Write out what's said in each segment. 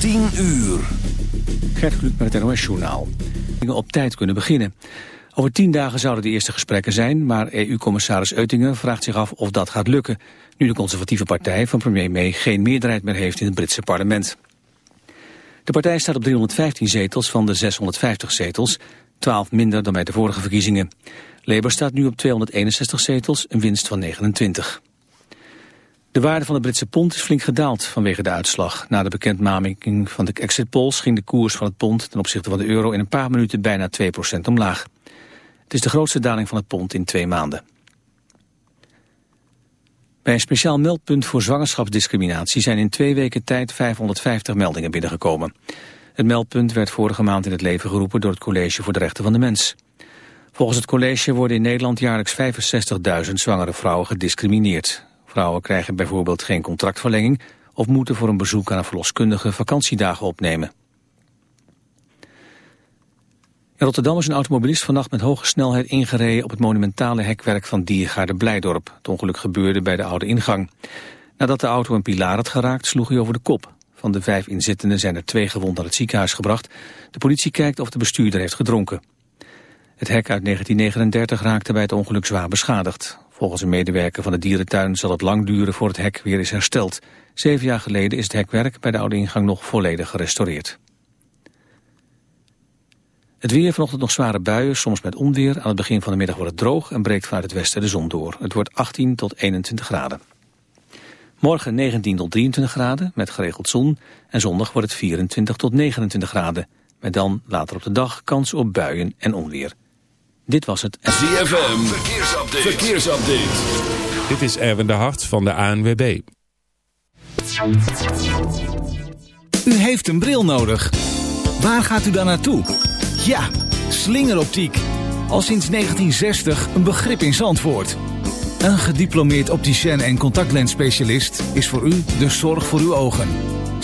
10 uur. Gert Kluk met het NOS Journaal. ...op tijd kunnen beginnen. Over tien dagen zouden de eerste gesprekken zijn... maar EU-commissaris Eutingen vraagt zich af of dat gaat lukken... nu de conservatieve partij van premier May geen meerderheid meer heeft in het Britse parlement. De partij staat op 315 zetels van de 650 zetels... 12 minder dan bij de vorige verkiezingen. Labour staat nu op 261 zetels, een winst van 29. De waarde van de Britse pond is flink gedaald vanwege de uitslag. Na de bekendmaking van de exit polls ging de koers van het pond ten opzichte van de euro in een paar minuten bijna 2% omlaag. Het is de grootste daling van het pond in twee maanden. Bij een speciaal meldpunt voor zwangerschapsdiscriminatie zijn in twee weken tijd 550 meldingen binnengekomen. Het meldpunt werd vorige maand in het leven geroepen door het College voor de Rechten van de Mens. Volgens het college worden in Nederland jaarlijks 65.000 zwangere vrouwen gediscrimineerd. Vrouwen krijgen bijvoorbeeld geen contractverlenging of moeten voor een bezoek aan een verloskundige vakantiedagen opnemen. In Rotterdam is een automobilist vannacht met hoge snelheid ingereden op het monumentale hekwerk van Diergaarde Blijdorp. Het ongeluk gebeurde bij de oude ingang. Nadat de auto een pilaar had geraakt, sloeg hij over de kop. Van de vijf inzittenden zijn er twee gewond naar het ziekenhuis gebracht. De politie kijkt of de bestuurder heeft gedronken. Het hek uit 1939 raakte bij het ongeluk zwaar beschadigd. Volgens een medewerker van de dierentuin zal het lang duren voor het hek weer is hersteld. Zeven jaar geleden is het hekwerk bij de oude ingang nog volledig gerestaureerd. Het weer vanochtend nog zware buien, soms met onweer. Aan het begin van de middag wordt het droog en breekt vanuit het westen de zon door. Het wordt 18 tot 21 graden. Morgen 19 tot 23 graden met geregeld zon. En zondag wordt het 24 tot 29 graden. Met dan later op de dag kans op buien en onweer. Dit was het. ZFM, verkeersupdate. verkeersupdate. Dit is Erwin de Hart van de ANWB. U heeft een bril nodig. Waar gaat u dan naartoe? Ja, slingeroptiek. Al sinds 1960 een begrip in Zandvoort. Een gediplomeerd opticien en contactlensspecialist is voor u de zorg voor uw ogen.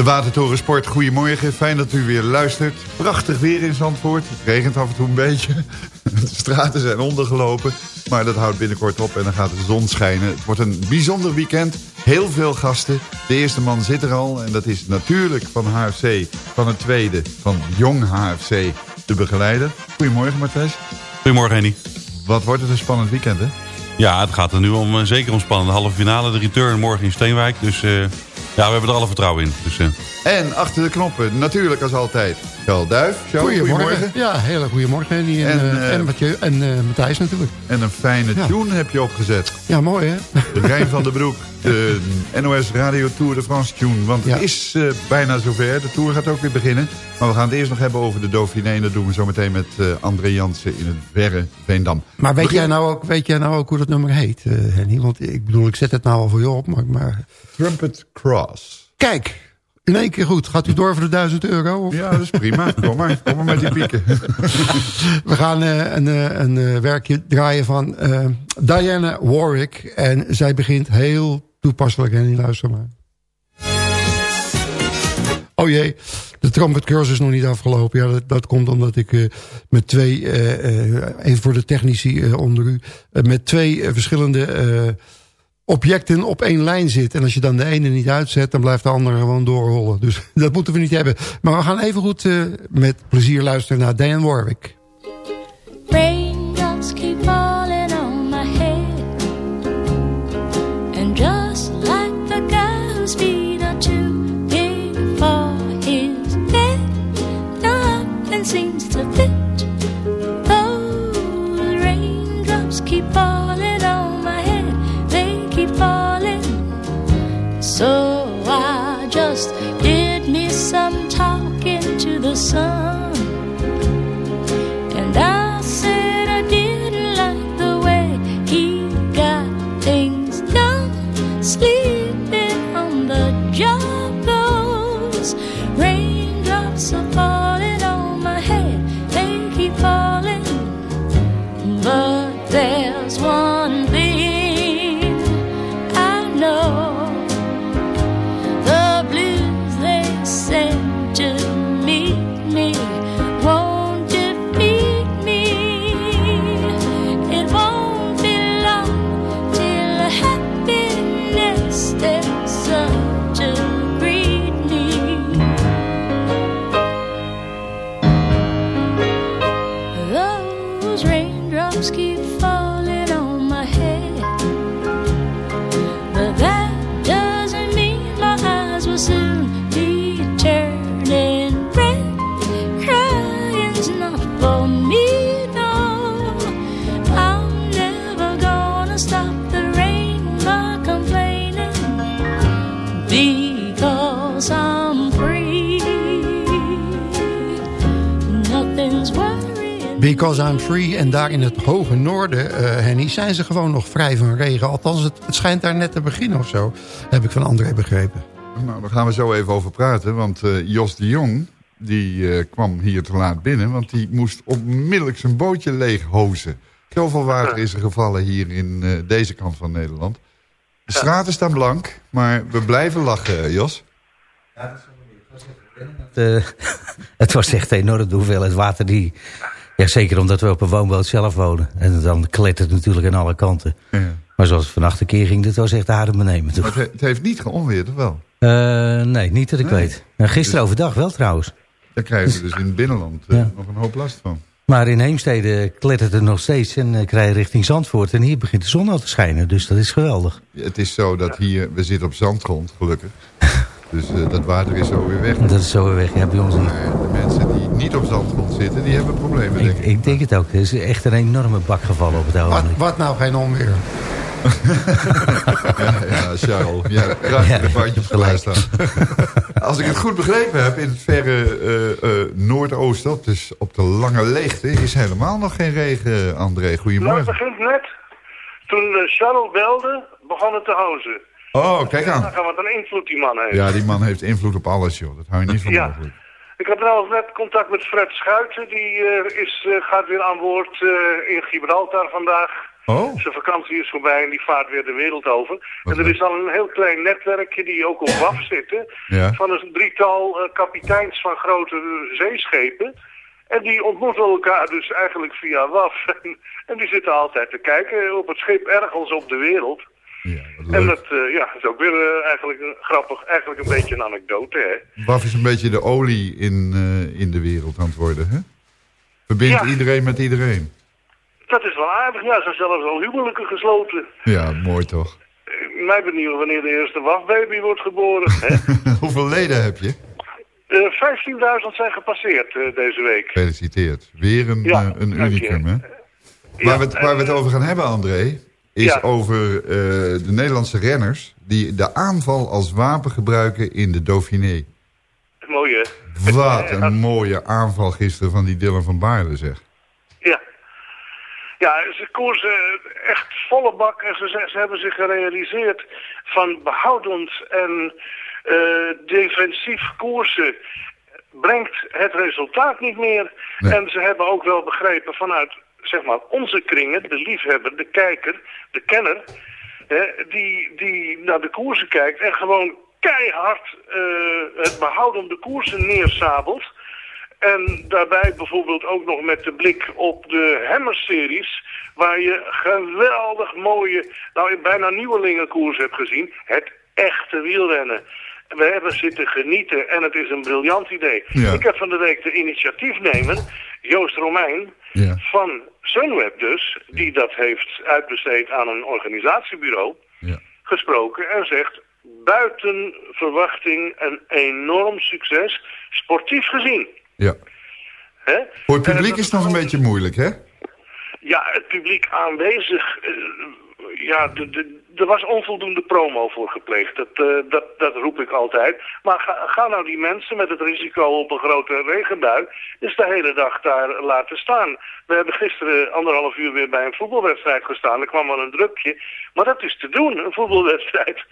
De Watertoren Sport, goedemorgen. Fijn dat u weer luistert. Prachtig weer in Zandvoort. Het regent af en toe een beetje. De straten zijn ondergelopen. Maar dat houdt binnenkort op en dan gaat de zon schijnen. Het wordt een bijzonder weekend. Heel veel gasten. De eerste man zit er al. En dat is natuurlijk van HFC. Van het tweede, van Jong HFC, de begeleider. Goedemorgen Martijn. Goedemorgen Henny. Wat wordt het een spannend weekend hè? Ja, het gaat er nu om, eh, zeker om spannend. De halve finale, de return morgen in Steenwijk. Dus... Uh... Ja, we hebben er alle vertrouwen in. Dus, uh... En achter de knoppen, natuurlijk als altijd, Charles Duif. Goedemorgen. Ja, hele goedemorgen. Henny en, En, en, eh, en, Mathieu, en eh, Matthijs natuurlijk. En een fijne Ja. tune heb je opgezet. Ja, mooi hè? Rijn van der Broek, de NOS Radio Tour de France tune. Want Ja. het is eh, bijna zover. De Tour gaat ook weer beginnen. Maar we gaan het eerst nog hebben over de Dauphiné. En dat doen we zo meteen met eh, André Jansen in het verre Veendam. Maar weet Begin- jij, nou ook, weet jij nou ook hoe dat nummer heet, eh, Henny? Want ik bedoel, ik zet het nou al voor je op. Maar, maar... Trumpet Cross. Kijk, in één keer goed. Gaat u door voor de 1000 euro? Of? Ja, dat is prima. Kom maar, kom maar met die pieken. We gaan eh, een, eh, een eh, werkje draaien van Diana Warwick. En zij begint heel toepasselijk. Henny, luister maar. Oh jee, de trompetcursus is nog niet afgelopen. Ja, dat, dat komt omdat ik met twee, even voor de technici onder u... met twee verschillende objecten op één lijn zit. En als je dan de ene niet uitzet, dan blijft de andere gewoon doorrollen. Dus dat moeten we niet hebben. Maar we gaan even goed eh, met plezier luisteren naar Diane Warwick. The sun. Because I'm Free. En daar in het hoge noorden, eh, Henny, zijn ze gewoon nog vrij van regen. Althans, het, het schijnt daar net te beginnen of zo. Heb ik van André begrepen. Nou, daar gaan we zo even over praten. Want eh, Jos de Jong, die eh, kwam hier te laat binnen. Want die moest onmiddellijk zijn bootje leeghozen. Zoveel water is er gevallen hier in eh, deze kant van Nederland. De straten staan blank, maar we blijven lachen, Jos. Eh, het was echt enorm de hoeveelheid water die... Ja, zeker omdat we op een woonboot zelf wonen. En dan klettert het natuurlijk aan alle kanten. Ja. Maar zoals het vannacht een keer ging, dat was echt adembenemen. Maar Toch? het, he- het heeft niet geonweerd, of wel? Eh, nee, niet dat ik Nee. weet. Nou, gisteren overdag wel trouwens. Daar krijgen we dus in het binnenland eh, Ja. nog een hoop last van. Maar in Heemstede klettert het nog steeds en uh, krijg je richting Zandvoort. En hier begint de zon al te schijnen, dus dat is geweldig. Het is zo dat hier, we zitten op zandgrond, gelukkig. Dus eh, dat water is zo weer weg. Dat is zo weer weg, ja, bij ons niet. Maar de mensen die niet op zandgrond zitten, die hebben problemen, denk Ik, ik. ik denk het ook. Er is echt een enorme bak gevallen op het Wat, ogenblik. wat nou geen onweer? Ja, ja, Charles. Ja, prachtige Ja, bandjes gelijk. staan. Als ik het goed begrepen heb, in het verre eh, eh, noordoosten, op de, op de lange leegte, is helemaal nog geen regen, André. Nou, het Goedemorgen. begint net. Toen Charles belde, begon het te hozen. Oh, kijk aan. Dan wat een invloed die man heeft. Ja, die man heeft invloed op alles, joh. Dat hou je niet van Ja. mogelijk. Ik had trouwens net contact met Fred Schuiten. Die eh, is, eh, gaat weer aan boord eh, in Gibraltar vandaag. Oh, Zijn vakantie is voorbij en die vaart weer de wereld over. Wat en er is al een heel klein netwerkje die ook op WAF zitten. Ja. Van een drietal kapiteins van grote zeeschepen. En die ontmoeten elkaar dus eigenlijk via WAF. En die zitten altijd te kijken op het schip ergens op de wereld. Ja, En dat eh, ja, is ook weer eh, eigenlijk een, grappig, eigenlijk een beetje een anekdote, hè. WAF is een beetje de olie in, eh, in de wereld aan het worden, hè? Verbindt Ja. iedereen met iedereen. Dat is wel aardig, ja, ze zijn zelfs al huwelijken gesloten. Ja, mooi toch. Eh, mij benieuwd wanneer de eerste WAF-baby wordt geboren, hè. Hoeveel leden heb je? Eh, 15.000 zijn gepasseerd eh, deze week. Gefeliciteerd. Weer een, Ja, eh, een unicum, hè? Waar, we het, waar we het eh, over gaan hebben, André... is Ja. over eh, de Nederlandse renners... die de aanval als wapen gebruiken in de Dauphiné. Mooi, hè? Wat een mooie aanval gisteren van die Dylan van Baarle, zeg. Ja. Ja, ze koersen echt volle bak en ze, ze hebben zich gerealiseerd van behoudend en eh, defensief koersen brengt het resultaat niet meer. En ze hebben ook wel begrepen vanuit zeg maar onze kringen, de liefhebber, de kijker, de kenner, hè, die, die naar de koersen kijkt en gewoon keihard eh, het behoudende koersen neersabelt. En daarbij bijvoorbeeld ook nog met de blik op de Hammer-series... waar je geweldig mooie, nou bijna nieuwelingenkoers hebt gezien. Het echte wielrennen. We hebben zitten genieten en het is een briljant idee. Ja. Ik heb van de week de initiatiefnemer, Joost Romein, Ja. van Sunweb dus... die dat heeft uitbesteed aan een organisatiebureau, Ja. gesproken en zegt... buiten verwachting een enorm succes, sportief gezien. Ja. Hè? Voor het publiek is het nog een beetje moeilijk, hè? Ja, het publiek aanwezig. eh, ja, er was onvoldoende promo voor gepleegd. Dat, eh, dat, dat roep ik altijd. Maar ga, ga nou die mensen met het risico op een grote regenbui... eens de hele dag daar laten staan. We hebben gisteren anderhalf uur weer bij een voetbalwedstrijd gestaan. Er kwam wel een drukje. Maar dat is te doen, een voetbalwedstrijd.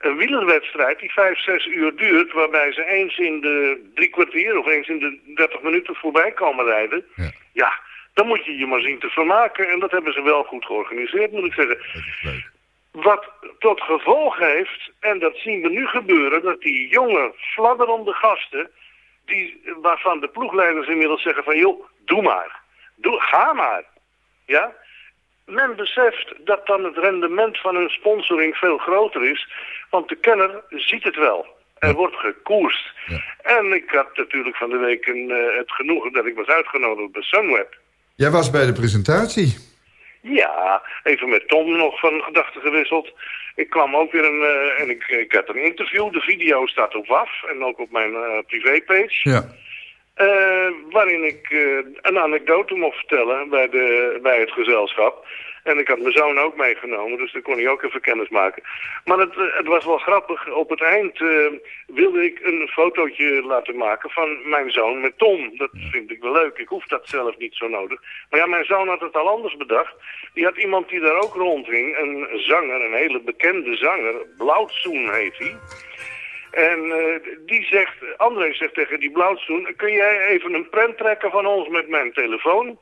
Een wielerwedstrijd die vijf, zes uur duurt... waarbij ze eens in de drie kwartier of eens in de dertig minuten voorbij komen rijden... Ja, dan moet je je maar zien te vermaken. En dat hebben ze wel goed georganiseerd, moet ik zeggen. Wat tot gevolg heeft, en dat zien we nu gebeuren... dat die jonge, fladderende gasten... Die, waarvan de ploegleiders inmiddels zeggen van... joh, doe maar. Doe, ga maar. Ja? Men beseft dat dan het rendement van hun sponsoring veel groter is. Want de kenner ziet het wel. Er wordt gekoerst. En ik had natuurlijk van de week een, eh, het genoegen dat ik was uitgenodigd bij Sunweb. Jij was bij de presentatie. Ja, even met Tom nog van gedachten gewisseld. Ik kwam ook weer een, eh, en ik, ik had een interview. De video staat op WAF en ook op mijn eh, privépage. Ja. Eh, waarin ik een anekdote mocht vertellen bij, de, bij het gezelschap. En ik had mijn zoon ook meegenomen, dus dan kon hij ook even kennis maken. Maar het, eh, het was wel grappig. Op het eind eh, wilde ik een fotootje laten maken van mijn zoon met Tom. Dat vind ik wel leuk. Ik hoef dat zelf niet zo nodig. Maar ja, mijn zoon had het al anders bedacht. Die had iemand die daar ook rondging. Een zanger, een hele bekende zanger. Blauwtsoen heet hij. En eh, die zegt, André zegt tegen die blauwtsoen... kun jij even een prent trekken van ons met mijn telefoon?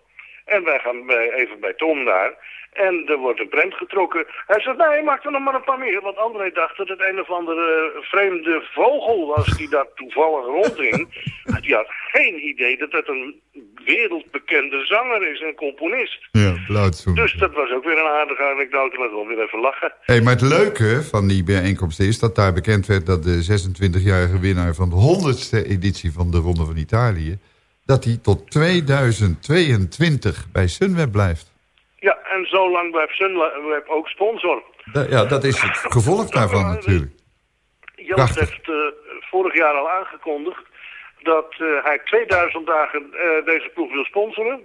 En wij gaan bij, even bij Tom daar. En er wordt een prent getrokken. Hij zegt, nee, maak er nog maar een paar meer. Want André dacht dat het een of andere vreemde vogel was die daar toevallig rondging. Maar die had geen idee dat het een wereldbekende zanger is en componist. Ja, blauwtsoen. Dus dat was ook weer een aardige anekdote. Laten we weer even lachen. Hey, maar het leuke van die bijeenkomst is dat daar bekend werd... dat de 26-jarige winnaar van de 100ste editie van de Ronde van Italië... dat hij tot 2022 bij Sunweb blijft. Ja, en zo lang blijft Sunweb ook sponsor. Da- ja, dat is het gevolg daarvan natuurlijk. Prachtig. heeft eh, vorig jaar al aangekondigd dat eh, hij 2000 dagen eh, deze ploeg wil sponsoren.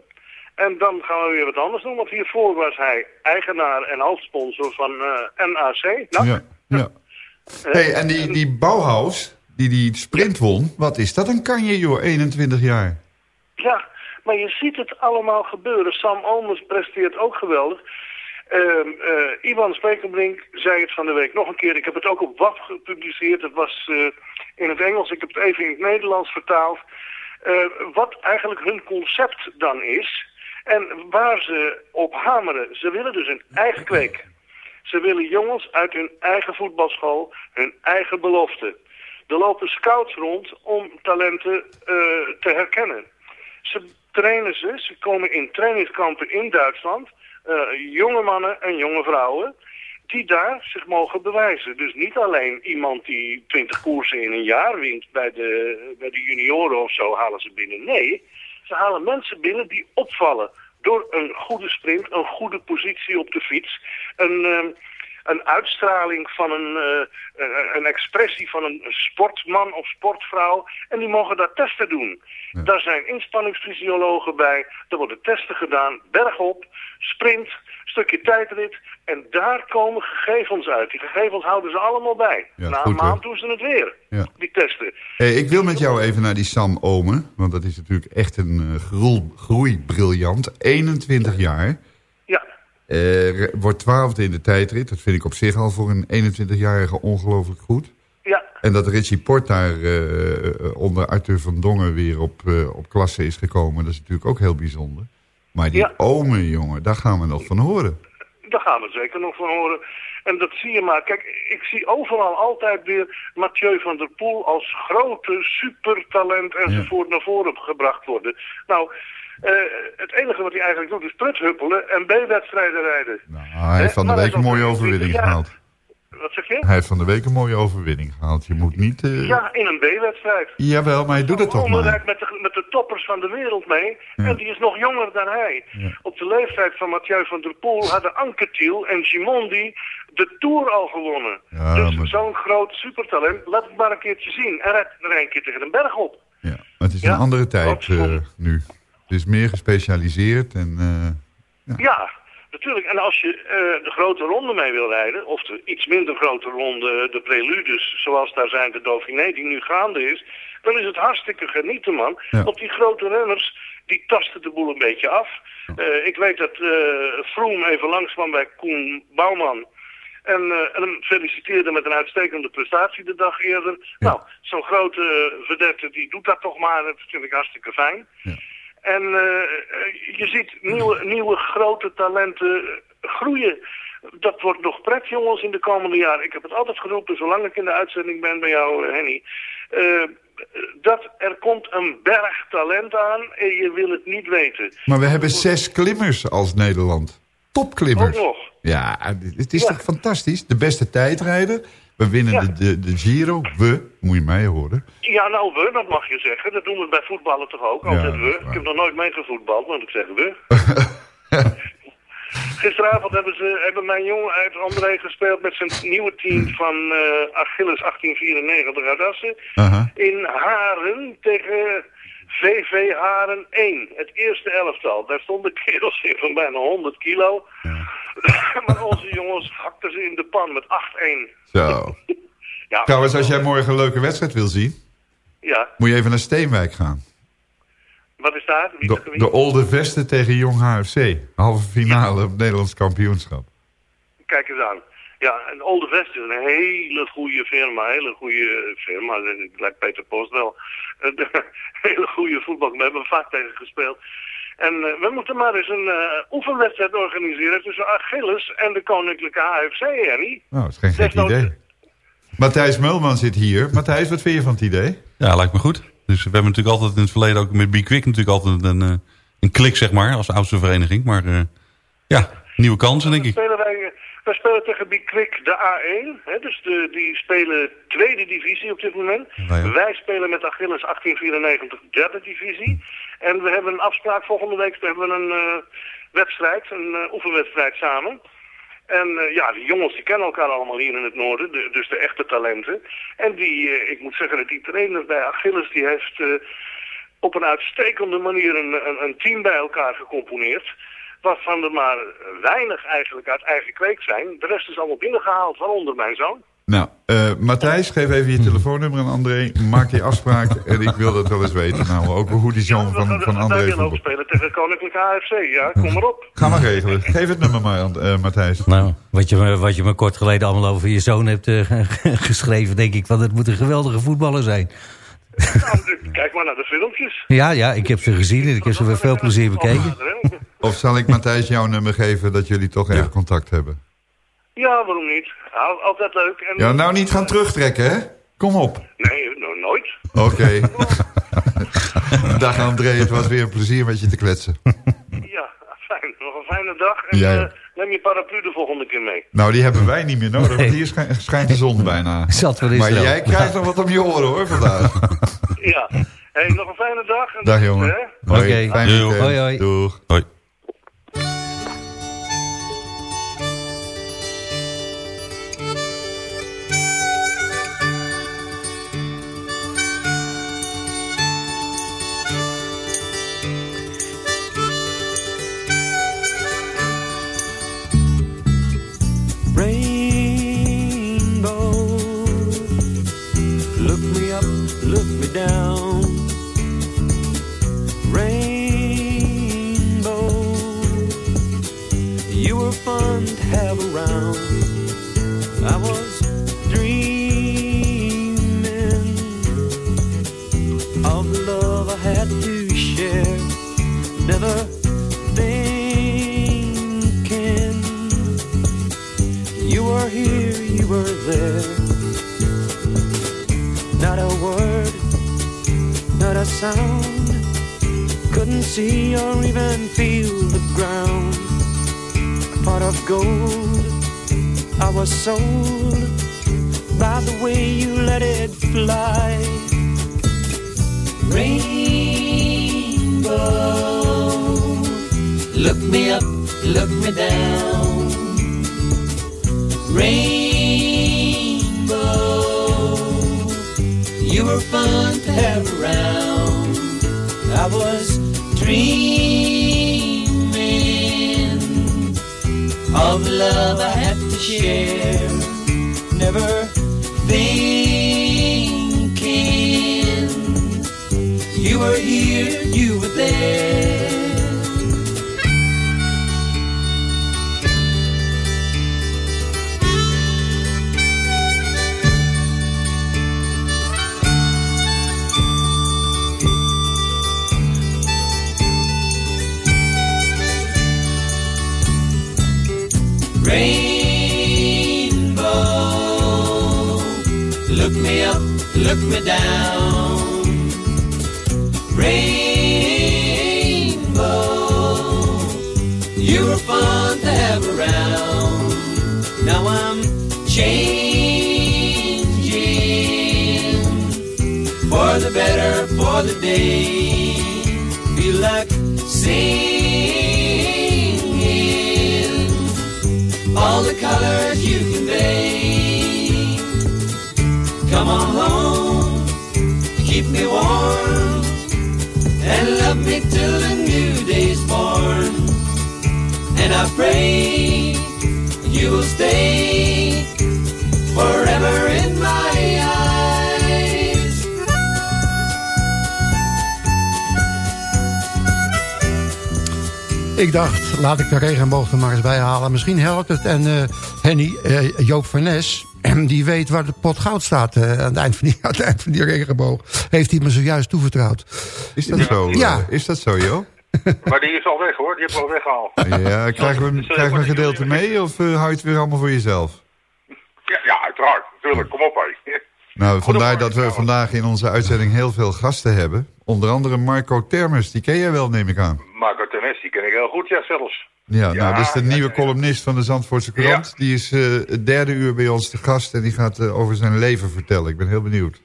En dan gaan we weer wat anders doen, want hiervoor was hij eigenaar en hoofdsponsor van NAC. Nou, Ja, ja. Hey, en die, die Bauhaus, die die sprint won... wat is dat een kanje, joh, 21 jaar. Ja, maar je ziet het allemaal gebeuren. Sam Olmers presteert ook geweldig. Ehm, eh, Ivan Spekerbrink zei het van de week nog een keer. Ik heb het ook op WAP gepubliceerd. Het was eh, in het Engels. Ik heb het even in het Nederlands vertaald. Eh, wat eigenlijk hun concept dan is. En waar ze op hameren. Ze willen dus een eigen kweek. Ze willen jongens uit hun eigen voetbalschool, hun eigen belofte. Er lopen scouts rond om talenten te herkennen. Ze trainen ze, ze komen in trainingskampen in Duitsland. eh, jonge mannen en jonge vrouwen die daar zich mogen bewijzen. Dus niet alleen iemand die 20 koersen in een jaar wint bij de, bij de junioren of zo halen ze binnen. Nee, ze halen mensen binnen die opvallen door een goede sprint, een goede positie op de fiets, een, ehm, een uitstraling van een, eh, een- een expressie van een sportman of sportvrouw. En die mogen daar testen doen. Daar zijn inspanningsfysiologen bij. Er worden testen gedaan, bergop, sprint, stukje tijdrit. En daar komen gegevens uit. Die gegevens houden ze allemaal bij. Ja, Na goed, een maand doen ze het weer, Ja. die testen. Hey, ik wil met jou even naar die Sam Omen. Want dat is natuurlijk echt een uh, groeibriljant. 21 jaar. Ja. Eh, wordt twaalfde in de tijdrit. Dat vind ik op zich al voor een 21-jarige ongelooflijk goed. Ja. En dat Richie Port daar eh, onder Arthur van Dongen weer op, eh, op klasse is gekomen... dat is natuurlijk ook heel bijzonder. Maar die Ja. Omen, jongen, daar gaan we nog van horen. Daar gaan we zeker nog van horen. En dat zie je maar. Kijk, ik zie overal altijd weer Mathieu van der Poel als grote supertalent enzovoort naar voren gebracht worden. Nou, eh, het enige wat hij eigenlijk doet is pruthuppelen en B-wedstrijden rijden. Ah, hij heeft van de hij week een mooie 22 overwinning gehaald. Wat zeg je? Hij heeft van de week een mooie overwinning gehaald. Je moet niet... eh, Ja, in een B-wedstrijd. Jawel, maar hij doet het toch maar. rijdt met de, met de toppers van de wereld mee. Ja. En die is nog jonger dan hij. Ja. Op de leeftijd van Mathieu van der Poel hadden Anquetil en Gimondi de Tour al gewonnen. Ja, dus maar- zo'n groot supertalent, laat het maar een keertje zien. En rijdt er een keer tegen een berg op. Ja, maar het is een andere tijd eh, nu. Is meer gespecialiseerd en... eh, Ja. natuurlijk. En als je eh, de grote ronde mee wil rijden, of de iets minder grote ronde, de preludes, zoals daar zijn de Dauphiné, die nu gaande is, dan is het hartstikke genieten, man. Ja. Want die grote renners, die tasten de boel een beetje af. Eh, ik weet dat eh Froome even langs kwam bij Koen Bouwman. En, en hem feliciteerde met een uitstekende prestatie de dag eerder. Nou, zo'n grote vedette, die doet dat toch maar. Dat vind ik hartstikke fijn. En eh, eh, je ziet nieuwe, nieuwe grote talenten groeien. Dat wordt nog pret, jongens, in de komende jaren. Ik heb het altijd geroepen, zolang ik in de uitzending ben bij jou, eh, Henny. Dat er komt een berg talent aan en je wil het niet weten. Maar we hebben zes klimmers als Nederland. Topklimmers. Ook nog. Ja, het is toch fantastisch? De beste tijdrijder. We winnen de, de, de Giro. We, moet je mij horen. Ja, nou we, dat mag je zeggen. Dat doen we bij voetballen toch ook, altijd we. Ik heb nog nooit meegevoetbald, want ik zeg we. Gisteravond hebben, ze, hebben mijn jongen uit André gespeeld met zijn nieuwe team van eh, Achilles 1894 uit Assen. In Haren tegen VV Haren 1. Het eerste elftal. Daar stonden kerels in van bijna 100 kilo. maar onze jongens hakten ze in de pan met 8-1. Zo. Ja, Trouwens, als jij morgen een leuke wedstrijd wil zien... Ja, moet je even naar Steenwijk gaan. wat is daar? Wie De, de Olde Vesten tegen Jong HFC. Halve finale op Nederlands kampioenschap. Kijk eens aan. Ja, en Olde Vest is een hele goede firma, hele goede firma. Het lijkt Peter Post wel. Een hele goede voetbal. We hebben vaak tegen gespeeld. En eh, we moeten maar eens een eh, oefenwedstrijd organiseren tussen Achilles en de Koninklijke HFC, Henny. Nou, dat is geen gek Desnoods- idee. Matthijs Mulman zit hier. Matthijs, wat vind je van het idee? Ja, lijkt me goed. Dus we hebben natuurlijk altijd in het verleden ook met Be Quick natuurlijk altijd een, eh, een klik, zeg maar, als oudste vereniging. Maar eh, ja, nieuwe kansen, denk ik. Spelen wij, wij spelen tegen Big Quick de A1. Hè, dus de, die spelen tweede divisie op dit moment. Ja, ja. Wij spelen met Achilles 1894 derde divisie. En we hebben een afspraak volgende week. We hebben een eh, wedstrijd, een eh, oefenwedstrijd samen. En eh, ja, die jongens die kennen elkaar allemaal hier in het noorden, de- dus de echte talenten. En die, ik moet zeggen, dat die trainer bij Achilles, die heeft op een uitstekende manier een, een, een team bij elkaar gecomponeerd. Waarvan er maar weinig eigenlijk uit eigen kweek zijn. De rest is allemaal binnengehaald, waaronder mijn zoon. Nou, eh Matthijs, geef even je telefoonnummer aan André. Maak die afspraak en ik wil dat wel eens weten. Nou, ook hoe die zoon van, van André willen ook voetbalt. spelen tegen Koninklijke AFC, ja, kom maar op. Ga maar regelen. Geef het nummer maar, eh, Matthijs. Nou, wat je, me, wat je me kort geleden allemaal over je zoon hebt eh, geschreven... denk ik van, het moet een geweldige voetballer zijn. Nou, kijk maar naar de filmpjes. Ja, ja, ik heb ze gezien en ik heb ze met veel plezier bekeken. Of zal ik Matthijs jouw nummer geven dat jullie toch echt contact hebben? Ja, waarom niet? Al- altijd leuk. En, Ja, nou niet gaan terugtrekken, hè? Kom op. Nee, no- nooit. Oké. Dag André, het was weer een plezier met je te kletsen. Ja, fijn. Nog een fijne dag. En eh, neem je paraplu de volgende keer mee. Nou, die hebben wij niet meer nodig, want hier schij- schijnt de zon bijna. Zat wel eens Maar wel. jij krijgt nog wat om je oren, hoor, vandaag. Ja. Hey, nog een fijne dag. En Dag, jongen. hè? Hoi, Oké. weekend. Hoi, hoi. Doeg. Hoi. down. Rainbow, you were fun to have around. I was. Sound. Couldn't see or even feel the ground. A pot of gold, I was sold by the way you let it fly. Rainbow, look me up, look me down. Rainbow, were fun to have around. I was dreaming of the love I had to share. Never thinking you were here, you were there. Look me down. Rainbow, you were fun to have around. Now I'm changing for the better, for the day. Feel like singing all the colors you convey. Come on me warm, and love me till the new day's born. And I pray you will stay forever in my eyes. Ik dacht, laat ik de regenboog er maar eens bij halen. Misschien helpt het. En eh, Henny, eh, Joop van Nes, die weet waar de pot goud staat eh, aan, het eind van die, aan het eind van die regenboog. Heeft hij me zojuist toevertrouwd. Is dat zo? Ja. eh, Is dat zo, joh? Maar die is al weg hoor, die heb ik al weggehaald. Ja, krijgen we, krijgen we een gedeelte mee of uh, hou je het weer allemaal voor jezelf? Ja, ja uiteraard. Tuurlijk, kom op hé. Nou, vandaar dat we vandaag in onze uitzending heel veel gasten hebben. Onder andere Marco Termes, die ken jij wel, neem ik aan. Marco Tenes, die ken ik heel goed, ja zelfs. Ja, nou, dat is de nieuwe columnist van de Zandvoortse Krant. Die is eh, het derde uur bij ons te gast en die gaat eh, over zijn leven vertellen. Ik ben heel benieuwd.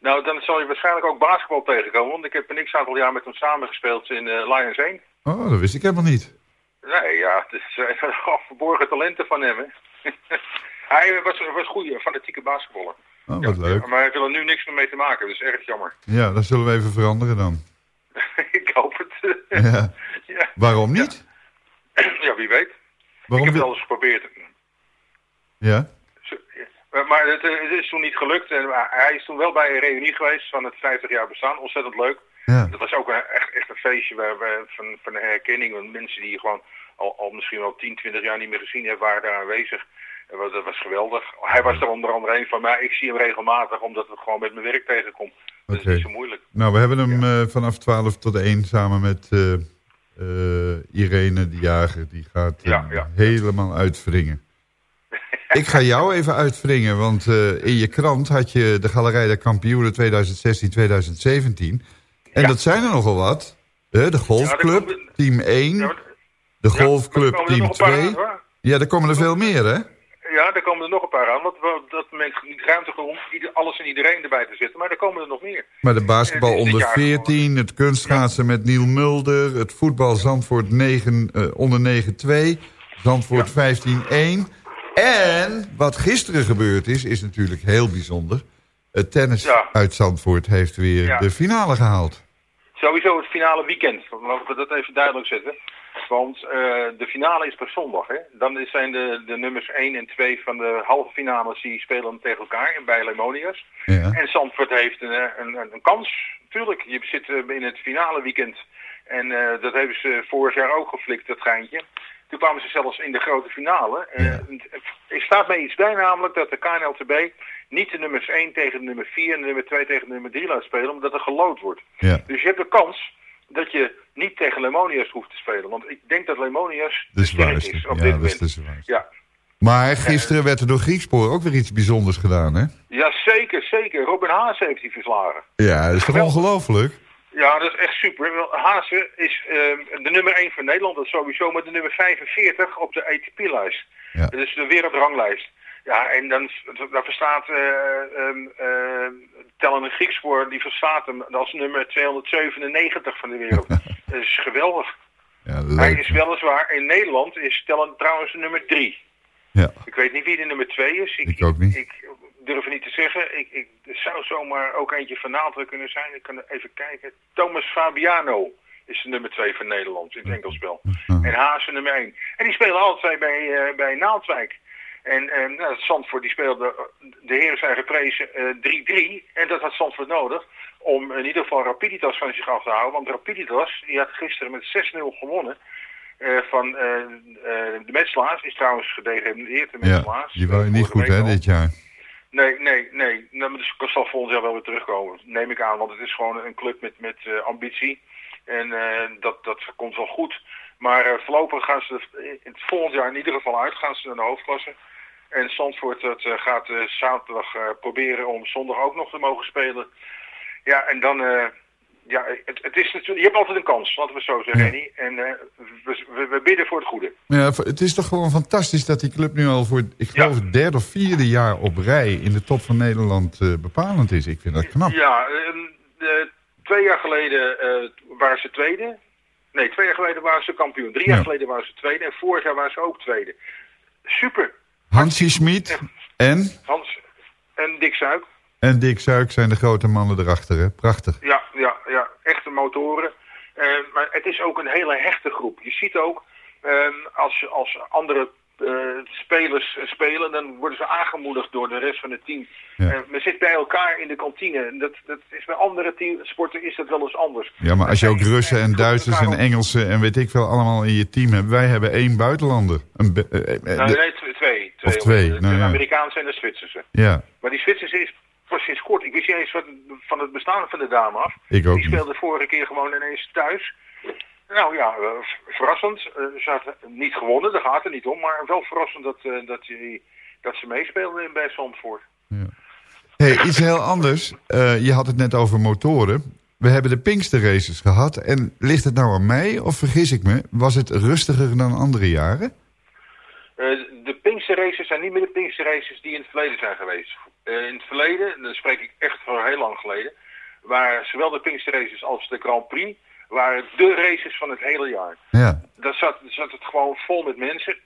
Nou, dan zal je waarschijnlijk ook basketbal tegenkomen, want ik heb een x-aantal jaar met hem samengespeeld in eh, Lions 1. Oh, dat wist ik helemaal niet. Nee, ja, het is een verborgen talenten van hem, hè. Hij was, was goede, fanatieke basketballer. Oh, wat leuk. Maar hij wil er nu niks meer mee te maken, dus erg jammer. Ja, dat zullen we even veranderen dan. ik hoop het. Ja. Waarom niet? ja, wie weet. Waarom ik heb het al eens geprobeerd. Ja? Maar- het, eh, het is toen niet gelukt. En hij is toen wel bij een reunie geweest van het 50 jaar bestaan. Ontzettend leuk. Ja. Dat was ook een, echt, echt een feestje waar, waar- van, van een herkenning. Want mensen die je gewoon al, al misschien wel 10, 20 jaar niet meer gezien hebben, waren daar aanwezig. En dat was geweldig. Hij was er onder andere een van mij. Ik zie hem regelmatig omdat ik gewoon met mijn werk tegenkom. Dat is niet zo moeilijk. Nou, we hebben hem eh, vanaf 12 tot 1 samen met eh, Irene de Jager. Die gaat eh, Ja, ja. helemaal uitwringen. Ik ga jou even uitwringen, want eh, in je krant had je de Galerij der Kampioenen 2016-2017. En dat zijn er nogal wat. De golfclub, team 1. De golfclub, team nog een paar 2. aan, hoor. Ja, er komen er veel meer, hè? Ja, daar komen er nog een paar aan. Want we- dat men niet ruimte genoeg ieder, alles en iedereen erbij te zetten. Maar er komen er nog meer. Maar de basketbal Eh, onder dit jaar 14, het kunstschaatsen met Niel Mulder... het voetbal Zandvoort 9, eh, onder 9-2, Zandvoort 15-1... En wat gisteren gebeurd is, is natuurlijk heel bijzonder. Het tennis Ja. uit Zandvoort heeft weer de finale gehaald. Sowieso het finale weekend. Laten we dat even duidelijk zetten. Want eh, de finale is per zondag. Hè? Dan zijn de, de nummers 1 en 2 van de halve finales die spelen tegen elkaar bij Lemonias. Ja. En Zandvoort heeft een, eh, een, een, kans. Tuurlijk, je zit eh, in het finale weekend. En dat hebben ze vorig jaar ook geflikt, dat geintje. Toen kwamen ze zelfs in de grote finale. Er staat mij iets bij namelijk dat de KNLTB niet de nummers 1 tegen de nummer 4 en de nummer 2 tegen de nummer 3 laat spelen, omdat er gelood wordt. Ja. Dus je hebt de kans dat je niet tegen Lemonias hoeft te spelen. Want ik denk dat de sterk zwaarste. is op Ja, dit moment. zwaarste. Ja. Maar gisteren werd er door Griekspoor ook weer iets bijzonders gedaan, hè? Ja, zeker, zeker. Robin Haase heeft hij verslagen. Ja, dat is toch ongelooflijk? Ja, dat is echt super. Haase is ehm, de nummer 1 van Nederland, dat is sowieso, maar de nummer 45 op de ATP-lijst. Ja. Dat is de wereldranglijst. Ja, en dan, dan verstaat eh ehm, eh, Tellen een Griekspoor, die verstaat hem als nummer 297 van de wereld. dat is geweldig. Ja, Hij is weliswaar in Nederland, is Tellen trouwens nummer 3. Ja. Ik weet niet wie de nummer 2 is. Ik ook niet. Ik durf het niet te zeggen. Ik, ik, er zou zomaar ook eentje van Naalderen kunnen zijn. Ik kan even kijken. Thomas Fabiano is de nummer 2 van Nederland in het enkelspel. En Haase nummer 1. En die spelen twee bij, eh, bij Naaldwijk. En eh, nou, Zandvoort die speelde, eh, de heren zijn geprezen, eh, 3-3. En dat had Zandvoort nodig om in ieder geval Rapiditas van zich af te houden. Want Rapiditas, die had gisteren met 6-0 gewonnen. eh, van eh, eh, de Metslaars, is trouwens gedegradeerd, de Ja, Metslaars. die waren niet goed, hè, dit jaar. Nee, nee, nee. Nou, maar dus ik zal volgend jaar wel weer terugkomen. Neem ik aan, want het is gewoon een club met, met eh, ambitie. En eh, dat, dat komt wel goed. Maar eh, voorlopig gaan ze in het volgend jaar in ieder geval uit. Gaan ze naar de hoofdklasse. En Zandvoort dat, eh, gaat eh, zaterdag eh, proberen om zondag ook nog te mogen spelen. Ja, en dan... ja, het, het is natuurlijk, je hebt altijd een kans, laten we zo zeggen, Ja. Henny. En we, we, we bidden voor het goede. Ja, het is toch gewoon fantastisch dat die club nu al voor, ik geloof, het derde of vierde jaar op rij in de top van Nederland bepalend is. Ik vind dat knap. Ja, ehm, twee jaar geleden waren ze tweede. Nee, twee jaar geleden waren ze kampioen. Drie jaar Ja. geleden waren ze tweede. En vorig jaar waren ze ook tweede. Super. Hansie Schmid en, Hans en Dick Suik. en Dick Zuik zijn de grote mannen erachter. Hè? Prachtig. Ja, ja, ja. Echte motoren. Eh, maar het is ook een hele hechte groep. Je ziet ook, ehm, als, als andere eh, spelers spelen, dan worden ze aangemoedigd door de rest van het team. Ja. Eh, men zit bij elkaar in de kantine. En Dat, dat is bij andere team, sporten is dat wel eens anders. Ja, maar als je ook Russen en Duitsers en Engelsen en weet ik veel allemaal in je team hebt. Wij hebben één buitenlander. Een eh, eh, Nou, nee, twee. twee Of twee, De, nou de ja. Amerikaanse en de Zwitserse. ja, Maar die Zwitserse is pas sinds kort. Ik wist niet eens wat, van het bestaan van de dame af. Ik ook Die niet. speelde vorige keer gewoon ineens thuis. Nou ja, eh, verrassend. Eh, ze had niet gewonnen, daar gaat het niet om. Maar wel verrassend dat, eh, dat, die, dat ze meespeelde in bij Zandvoort. Hey, iets heel anders. Je had het net over motoren. We hebben de Pinkster races gehad. En ligt het nou aan mij of vergis ik me? Was het rustiger dan andere jaren? De Pinkster races zijn niet meer de Pinkster races die in het verleden zijn geweest. In het verleden, en dan spreek ik echt van heel lang geleden, waren zowel de Pinkster races als de Grand Prix waren de races van het hele jaar. Ja. Daar zat, zat het gewoon vol met mensen.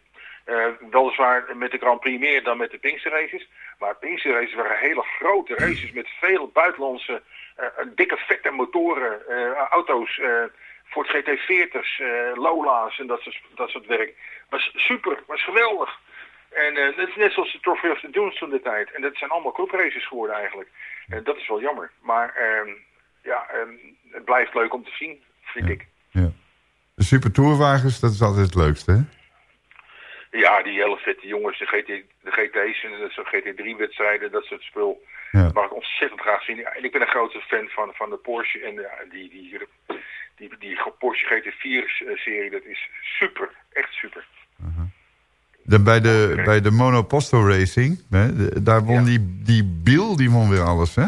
Eh, weliswaar met de Grand Prix meer dan met de Pinkster races. Maar Pinkster races waren hele grote races met veel buitenlandse eh, dikke vette motoren, eh, auto's, Ford GT40's, eh, Lola's en dat soort, dat soort werk. Was super, was geweldig. En dat is net zoals de Trophy of the Dunes toen de tijd. En dat zijn allemaal clubraces geworden eigenlijk. En dat is wel jammer. Maar ehm, ja, ehm, het blijft leuk om te zien, vind ik. De super tourwagens, dat is altijd het leukste, hè? Ja, die hele vette jongens, de, GT, de GT's en de zo'n GT3-wedstrijden, dat soort spul. Ja. Mag ik ontzettend graag zien. Ja, en ik ben een grote fan van, van de Porsche en ja, die, die, die, die, Porsche GT4-serie, dat is super. Echt super. De, bij, de, bij de Monoposto Racing, hè, de- daar won die, die Biel, die won weer alles, hè?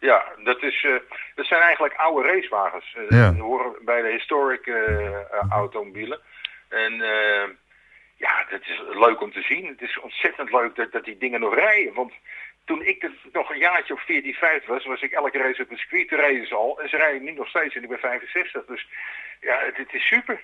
Ja, dat, is, eh, dat zijn eigenlijk oude racewagens. Ja. Die horen bij de historic eh, automobielen. En ja, dat is leuk om te zien. Het is ontzettend leuk dat, dat die dingen nog rijden. Want toen ik nog een jaartje of 14, 15 was, was ik elke race op een circuit te racen al. En ze rijden nu nog steeds en ik ben 65. Dus ja, het, het is super.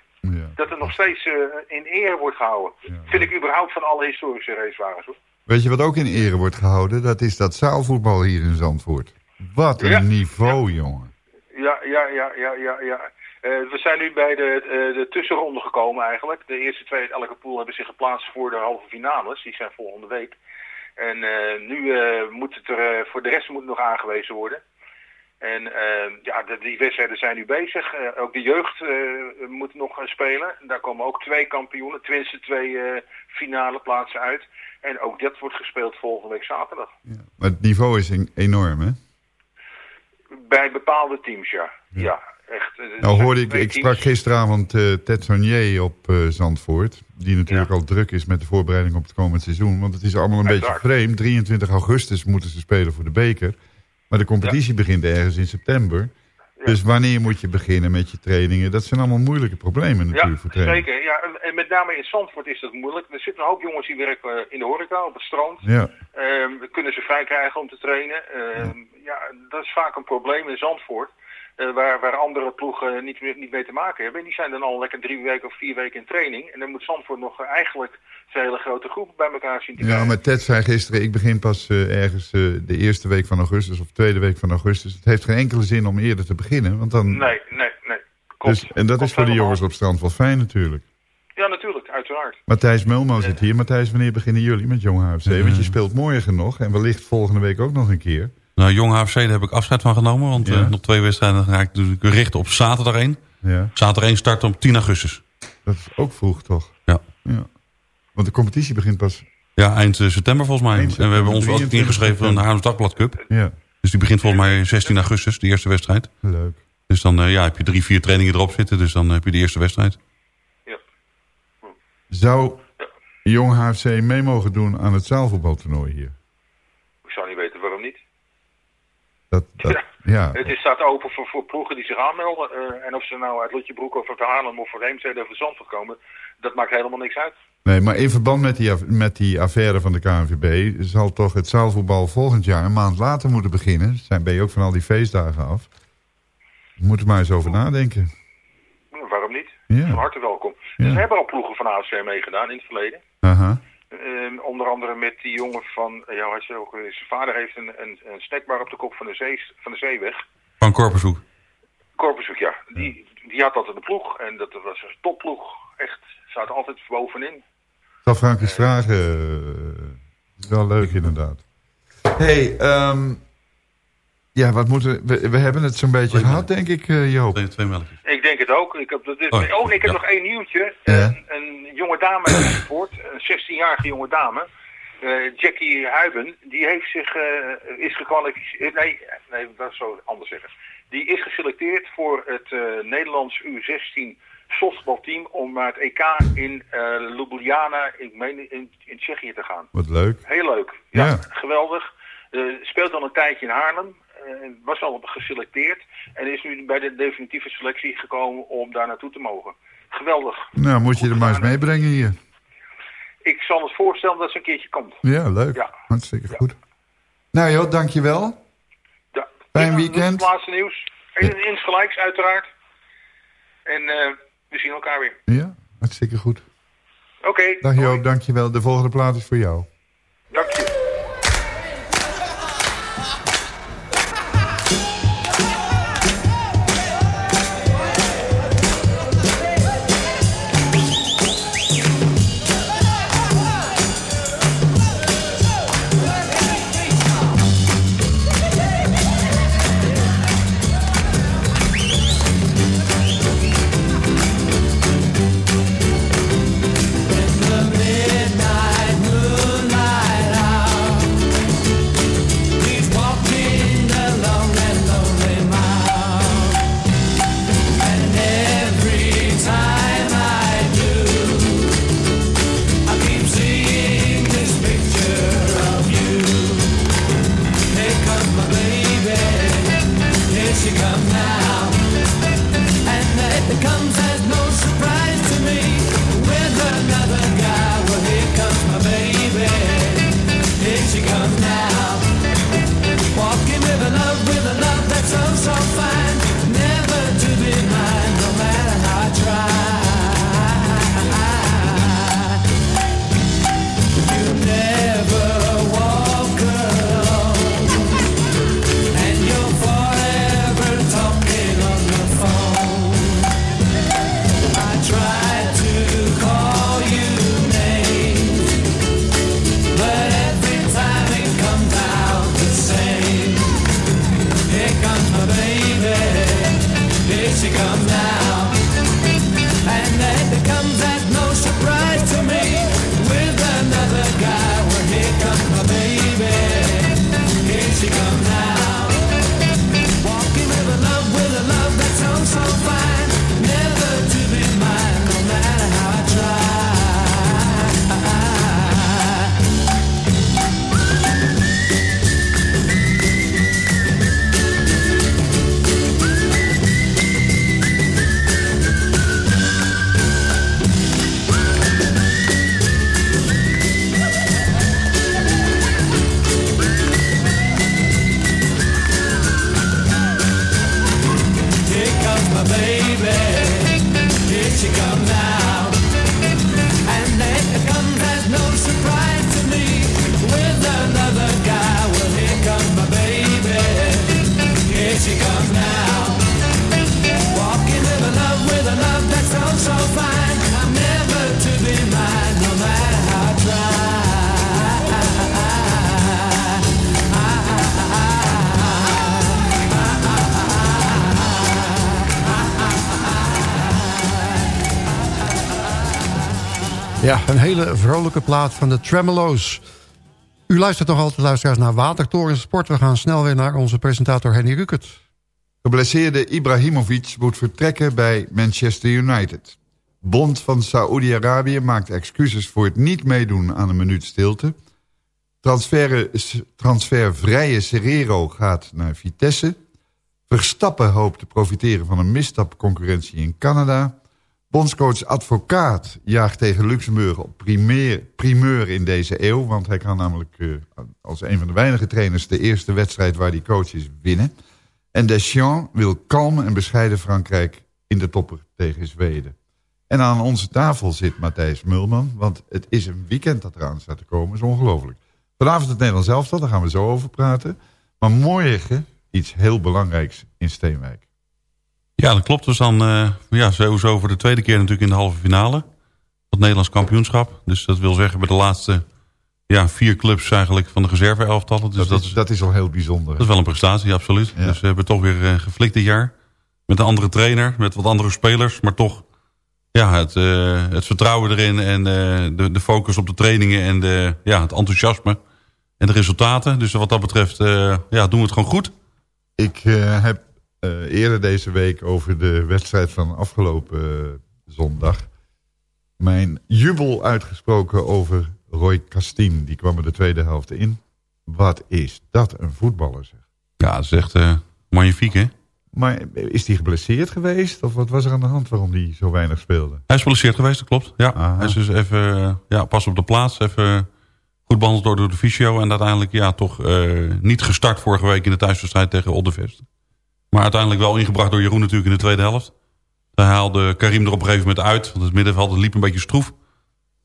Dat het nog steeds in ere wordt gehouden. Vind ik überhaupt van alle historische racewagens. Hoor. Weet je wat ook in ere wordt gehouden? Dat is dat zaalvoetbal hier in Zandvoort. Wat een Ja. niveau, jongen. Ja, ja, ja, ja, ja, ja. Eh, we zijn nu bij de, eh, de tussenronde gekomen eigenlijk. De eerste twee uit elke pool hebben zich geplaatst voor de halve finales. Die zijn volgende week. En eh, nu moet het er, voor de rest moet het nog aangewezen worden. En ja, de, die wedstrijden zijn nu bezig. Ook de jeugd moet nog gaan spelen. Daar komen ook twee kampioenen, tenminste twee finale plaatsen uit. En ook dat wordt gespeeld volgende week zaterdag. Maar het niveau is en- enorm, hè? Bij bepaalde teams, ja. ja. echt. eh, Nou hoorde ik, ik sprak gisteravond eh Ted Sonier op eh, Zandvoort. Die natuurlijk al druk is met de voorbereiding op het komend seizoen. Want het is allemaal een beetje vreemd. 23 augustus moeten ze spelen voor de beker. Maar de competitie begint ergens in september. Dus wanneer moet je beginnen met je trainingen? Dat zijn allemaal moeilijke problemen natuurlijk Ja, voor trainen. zeker. Ja, en- en met name in Zandvoort is dat moeilijk. Er zitten een hoop jongens die werken eh, in de horeca, op het strand. Ja. Ehm, kunnen ze vrij krijgen om te trainen. Ehm, ja. dat is vaak een probleem in Zandvoort. Eh, waar, waar andere ploegen niet, meer- niet mee te maken hebben. En die zijn dan al lekker drie weken of vier weken in training. En dan moet Zandvoort nog eh, eigenlijk zijn hele grote groep bij elkaar zien te Ja, maar Ted zei gisteren, ik begin pas eh, ergens de eerste week van augustus of tweede week van augustus. Het heeft geen enkele zin om eerder te beginnen. Want dan, Nee, nee, nee. dus, en dat is voor de jongens op strand wel fijn natuurlijk. Ja, natuurlijk, uiteraard. Matthijs Mulmo zit hier. Matthijs, wanneer beginnen jullie met Jong HFC? Want je speelt morgen nog en wellicht volgende week ook nog een keer. Nou, Jong HFC, daar heb ik afscheid van genomen. Want eh, nog twee wedstrijden ga ik dus richten op zaterdag 1. Ja. Zaterdag 1 start op 10 augustus. Dat is ook vroeg, toch? Ja. ja. Want de competitie begint pas... Ja, eind eh, september volgens mij. Eind en we hebben ons ook 23 ingeschreven voor de september. Haarlems Dagblad Cup. Ja. Dus die begint volgens mij 16 augustus, de eerste wedstrijd. Leuk. Dus dan eh, ja, heb je drie, vier trainingen erop zitten. Dus dan heb je de eerste wedstrijd. Zou Jong HFC mee mogen doen aan het zaalvoetbaltoernooi hier? Ik zou niet weten waarom niet. Dat, dat, ja. Het is, staat open voor, voor ploegen die zich aanmelden. eh, en of ze nou uit Lutjebroek of uit Haarlem of uit Heemstede of Zandvoort komen, dat maakt helemaal niks uit. Nee, maar in verband met die, met die affaire van de KNVB... zal toch het zaalvoetbal volgend jaar een maand later moeten beginnen. Zijn, ben je ook van al die feestdagen af. We moeten maar eens over nadenken. Waarom niet? Ja. Van harte welkom. Ja. Dus we hebben al ploegen van AFC meegedaan in het verleden. Aha. Eh, onder andere met die jongen van, eh, ja, hij is ook, eh, zijn vader heeft een, een, een snackbar op de kop van de, zee, van de zeeweg. Van Korpershoek. Corpushoek, ja. Die, die had dat in de ploeg en dat was een topploeg. Echt, staat altijd bovenin. Ik zal Frank eens vragen. eh, Het is wel leuk inderdaad. hey, ehm, ja, wat moeten we... We hebben het zo'n beetje gehad, denk ik, eh, Joop. Twee, twee melkjes. Ik denk het ook. Ik heb, dat is, Oh, oh, ik heb ja. nog één nieuwtje. Ja. Een, een jonge dame uit Zandvoort, een 16-jarige jonge dame, eh, Jackie Huiben, die heeft zich, eh, is gekwalificeerd, nee, nee, dat is zo anders zeggen. Die is geselecteerd voor het eh, Nederlands U16 softbalteam om naar het EK in eh Ljubljana, ik meen in, in Tsjechië te gaan. Wat leuk. Heel leuk. Ja, Ja. geweldig. Eh, speelt al een tijdje in Haarlem. Eh, was al geselecteerd. En is nu bij de definitieve selectie gekomen om daar naartoe te mogen. Geweldig. Nou, moet je er maar eens meebrengen hier. Ik zal het voorstellen dat ze een keertje komt. Ja, leuk. Ja. Hartstikke goed. Nou joh, dankjewel. Ja. Fijn weekend. Het laatste nieuws. In, insgelijks, uiteraard. En eh, we zien elkaar weer. Ja, hartstikke goed. Oké, Dag Joop, dankjewel. De volgende plaat is voor jou. dank je. Een hele vrolijke plaat van de Tremolo's. U luistert nog altijd, luisteraars, naar Watertoren Sport. We gaan snel weer naar onze presentator Henny Rukert. Geblesseerde Ibrahimovic moet vertrekken bij Manchester United. Bond van Saoedi-Arabië maakt excuses voor het niet meedoen aan een minuut stilte. Transfer, transfervrije Serrero gaat naar Vitesse. Verstappen hoopt te profiteren van een misstapconcurrentie in Canada. Bondscoach Advocaat jaagt tegen Luxemburg op primeur, primeur in deze eeuw. Want hij kan namelijk uh, als een van de weinige trainers... de eerste wedstrijd waar hij coach is winnen. En Deschamps wil kalm en bescheiden Frankrijk in de topper tegen Zweden. En aan onze tafel zit Matthijs Mulman. Want het is een weekend dat eraan staat te komen. is ongelooflijk. Vanavond het Nederlands elftal, daar gaan we zo over praten. Maar morgen iets heel belangrijks in Steenwijk. Ja, dat klopt. We staan uh, ja, sowieso voor de tweede keer natuurlijk in de halve finale. Het Nederlands kampioenschap. Dus dat wil zeggen bij de laatste ja, vier clubs eigenlijk van de reserve elftallen. Dus dat, dat, is, dat is al heel bijzonder. Dat is wel een prestatie, absoluut. Ja. Dus we hebben toch weer uh, geflikt dit jaar. Met een andere trainer, met wat andere spelers. Maar toch ja, het, uh, het vertrouwen erin en de, de focus op de trainingen en de, ja, het enthousiasme en de resultaten. Dus wat dat betreft ja, doen we het gewoon goed. Ik heb eerder deze week over de wedstrijd van afgelopen uh, zondag... mijn jubel uitgesproken over Roy Castien. Die kwam er de tweede helft in. Wat is dat een voetballer, zeg. Ja, dat is echt uh, magnifiek, hè? Maar is hij geblesseerd geweest? Of wat was er aan de hand waarom hij zo weinig speelde? Hij is geblesseerd geweest, dat klopt. Ja, Aha. hij is dus even ja, pas op de plaats. Even goed behandeld door, door de fysio. En uiteindelijk ja, toch niet gestart vorige week in de thuiswedstrijd tegen Oldevest. Maar uiteindelijk wel ingebracht door Jeroen natuurlijk in de tweede helft. Daar haalde Karim er op een gegeven moment uit. Want het middenveld liep een beetje stroef.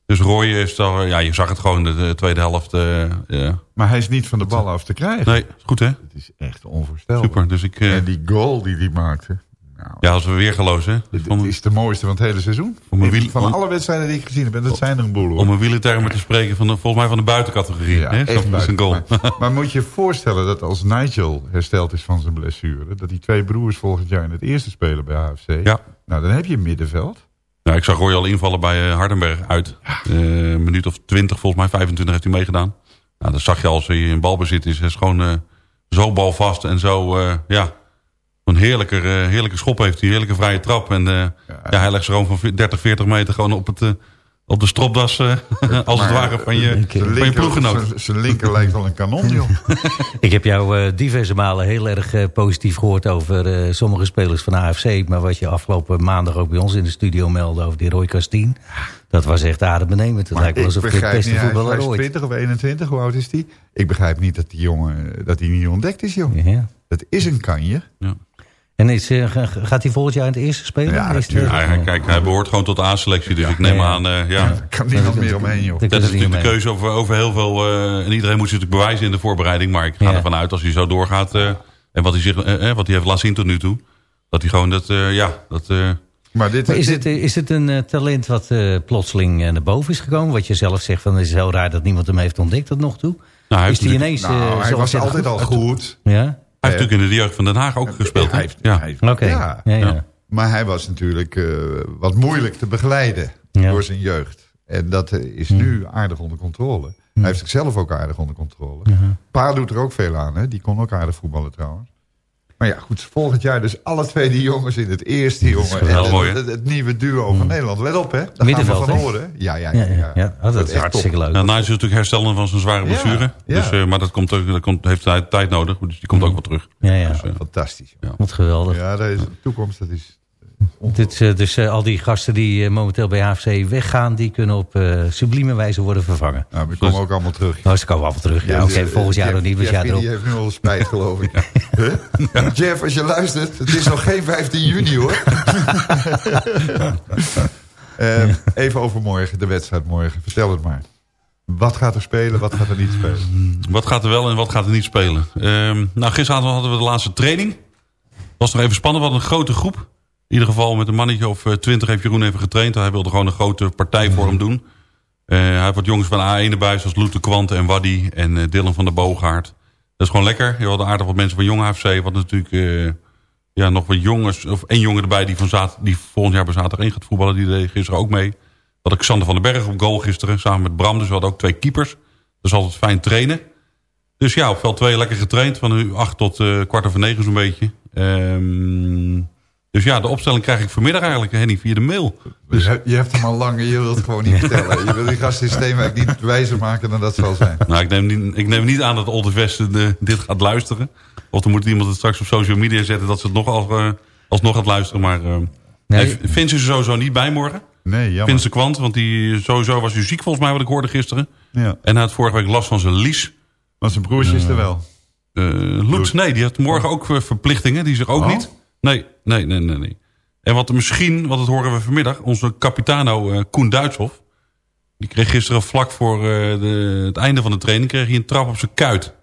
Dus Roy is daar, ja, je zag het gewoon de, de tweede helft. Uh, ja. Maar hij is niet van de bal af te krijgen. Nee, goed hè? Het is echt onvoorstelbaar. Super, dus ik... Uh, en die goal die hij maakte. Nou, ja, als we weer gelozen. Hè? Het vond... is de mooiste van het hele seizoen. Wiel... Van alle wedstrijden die ik gezien heb, en dat zijn er een boel hoor. Om een wielertermen te spreken, van de, volgens mij van de buitencategorie. Ja, hè? Echt buiten, een goal. Maar, maar, moet je je voorstellen dat als Nigel hersteld is van zijn blessure... dat die twee broers volgend jaar in het eerste spelen bij AFC... Ja. Nou, dan heb je een middenveld. Nou, ik zag Roy al invallen bij uh, Hardenberg uit. Ja. Uh, een minuut of 20, volgens mij 25 heeft hij meegedaan. Nou, dat zag je als hij in balbezit is. Hij is gewoon uh, zo balvast en zo, ja... Een heerlijke, uh, heerlijke schop heeft hij, heerlijke vrije trap. En uh, ja, ja, hij legt ze gewoon van 30, 40 meter gewoon op, het, uh, op de stropdas, als maar, het ware, van je, van je ploeggenoot. Zijn linker lijkt wel een kanon, joh. Ik heb jou diverse malen heel erg positief gehoord over sommige spelers van AFC. Maar wat je afgelopen maandag ook bij ons in de studio meldde over die Roy Castien. Dat was echt adembenemend. Het lijkt wel alsof het beste voetballer ooit. Hij is 20 of 21, hoe oud is die? Ik begrijp niet dat die jongen dat hij niet ontdekt is, joh. Ja. Dat is een kanje. Ja. En is, uh, gaat hij volgend jaar in het eerste spelen? Ja, is ja, hij, kijk, hij behoort gewoon tot de A-selectie. Dus ja, ik neem ja, aan, uh, ja. Er kan niemand meer omheen, joh. Dat is natuurlijk de keuze over, over heel veel... Uh, en iedereen moet zich natuurlijk bewijzen in de voorbereiding. Maar ik ga ervan uit, als hij zo doorgaat... en wat hij, zich, wat hij heeft laten zien tot nu toe... dat hij gewoon dat... ja, dat maar, dit, maar is, het, is het een uh, talent wat uh, plotseling uh, naar boven is gekomen? Wat je zelf zegt, van, het is heel raar dat niemand hem heeft ontdekt tot nog toe. Nou, hij is die ineens... Nou, hij was altijd al goed. Ja? Hij heeft natuurlijk in de jeugd van Den Haag ook gespeeld. Hij heeft, ja. hij heeft, okay. ja. Ja, ja. Maar hij was natuurlijk uh, wat moeilijk te begeleiden door zijn jeugd. En dat is nu aardig onder controle. Hij heeft zichzelf ook aardig onder controle. Pa doet er ook veel aan. Hè? Die kon ook aardig voetballen trouwens. Maar ja, goed, volgend jaar dus alle twee die jongens in het eerste jongen. En het, mooi, het, het, nieuwe duo van Nederland. Let op, hè. Daar Middenveld, gaan we van horen. Ja, ja, ja. Ja, ja, ja. Oh, dat, is hartstikke leuk. Nou, Nigel is natuurlijk herstellen van zijn zware blessure. Ja, Dus, uh, maar dat, komt ook, dat komt, heeft tijd, tijd nodig. Dus die komt ook wel terug. Ja, ja. Dus, uh, Fantastisch. Ja. Wat geweldig. Ja, dat is, de toekomst, dat is... Dit, uh, dus al die gasten die momenteel bij HFC weggaan... die kunnen op sublieme wijze worden vervangen. Nou, we komen ook allemaal terug. Nou, ze komen allemaal terug. Ja, Oké, okay, volgend jaar nog niet. Jeff, jaar erop. die heeft nu al spijt, geloof ik. huh? ja. Jeff, als je luistert, het is nog geen 15 juni, hoor. uh, even over morgen, de wedstrijd morgen. Vertel het maar. Wat gaat er spelen, wat gaat er niet spelen? Wat gaat er wel en wat gaat er niet spelen? Um, nou, gisteravond hadden we de laatste training. was nog even spannend, we hadden een grote groep. In ieder geval met een mannetje of eh, twintig heeft Jeroen even getraind. Hij wilde gewoon een grote partij voor hem doen. Eh, hij heeft wat jongens van A1 erbij, zoals Loet de Kwante en Waddy en eh, Dylan van der Boogaard. Dat is gewoon lekker. Je had aardig wat mensen van Jong AFC. Wat natuurlijk ja, nog wat jongens, of één jongen erbij die, van zat, die volgend jaar bij zaterdag 1 gaat voetballen. Die deed gisteren ook mee. Had ik Sander van den Berg op goal gisteren, samen met Bram. Dus we hadden ook twee keepers. Dat is altijd fijn trainen. Dus ja, op veld 2 lekker getraind. Van nu 8 tot kwart over 9 zo'n beetje. Ehm, dus ja, de opstelling krijg ik vanmiddag eigenlijk, Henny, via de mail. Dus je, je hebt hem al lang en je wilt het gewoon niet vertellen. Je wil die gasten systeem niet wijzer maken dan dat zal zijn. Nou, ik neem niet, ik neem niet aan dat Olde Vesten eh, dit gaat luisteren. Of dan moet iemand het straks op social media zetten... dat ze het nog al, eh, alsnog gaat luisteren. Maar uh, Nee. vindt ze er sowieso niet bij morgen? Nee, jammer. Vindt ze kwant, want die, sowieso was hij ziek volgens mij... wat ik hoorde gisteren. Ja. En hij had vorige week last van zijn lies. Maar zijn broertje is er wel. Uh, Loet, nee, die had morgen ook eh, verplichtingen. Die zich ook Oh. niet. Nee, nee, nee, nee, nee. En wat er misschien, wat het horen we vanmiddag... onze capitano eh, Koen Duitshof... die kreeg gisteren vlak voor eh, de, het einde van de training... kreeg hij een trap op zijn kuit.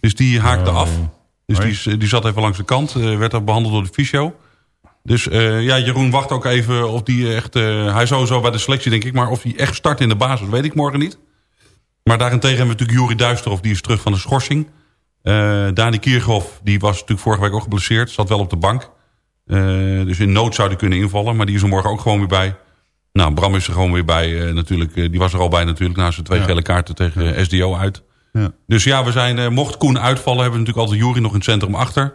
Dus die haakte af. Dus die, is- die zat even langs de kant. eh, werd er behandeld door de fysio. Dus eh, ja, Jeroen wacht ook even of die echt... eh, hij sowieso bij de selectie, denk ik. Maar of hij echt start in de basis, weet ik morgen niet. Maar daarentegen hebben we natuurlijk Juri Duisterhoff. Die is terug van de schorsing. Eh Dani Kierhoff, die was natuurlijk vorige week ook geblesseerd. Zat wel op de bank. Eh, dus in nood zou hij kunnen invallen. Maar die is er morgen ook gewoon weer bij. Nou, Bram is er gewoon weer bij. eh, natuurlijk. Eh, die was er al bij natuurlijk. Na zijn twee Ja. gele kaarten tegen SDO uit. Ja. Dus ja, we zijn, mocht Koen uitvallen... hebben we natuurlijk altijd Jury nog in het centrum achter.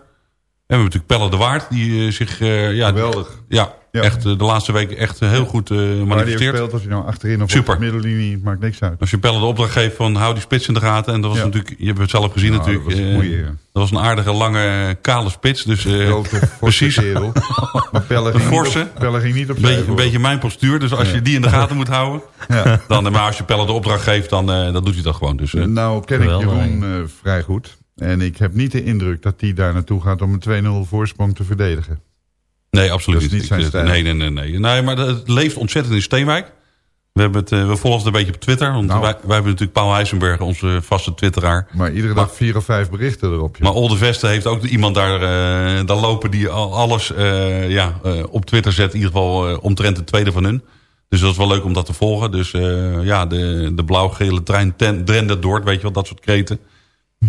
En we hebben natuurlijk Pelle de Waard. Die eh, zich... eh, ja, Geweldig. Ja, Ja. echt eh, de laatste weken echt heel goed eh die manifesteert. speelt, of hij nou achterin of Super. op de middenlinie, het maakt niks uit. Als je Pelle de opdracht geeft van hou die spits in de gaten. En dat was Ja. natuurlijk, je hebt het zelf gezien natuurlijk. dat was een eh, goeie, ja. dat was een aardige, lange, kale spits. Dus, eh, Grote, forse precies. kerel. Maar Pelle Een ging, niet forse. op, Pelle ging niet op Een beetje, een beetje mijn postuur. Dus als Ja. je die in de gaten moet houden. Ja. Dan, maar als je Pelle de opdracht geeft, dan, eh, dan doet hij dat gewoon. Dus, Nou ken ik. Jeroen eh, vrij goed. En ik heb niet de indruk dat hij daar naartoe gaat om een 2-0 voorsprong te verdedigen. nee, absoluut dat is niet Ik, zijn stijl. Nee, nee, nee, nee. nee maar het leeft ontzettend in Steenwijk. We, hebben het, eh, we volgen het een beetje op Twitter. Want Nou. wij, wij hebben natuurlijk Paul Heisenberg, onze vaste twitteraar. Maar iedere dag vier of vijf berichten erop. Maar Olde Vesten heeft ook iemand daar, eh, daar lopen die al- alles eh, ja, op Twitter zet. In ieder geval omtrent de tweede van hun. Dus dat is wel leuk om dat te volgen. Dus ja, de, de blauw-gele trein ten- dendert door. Weet je wel, dat soort kreten.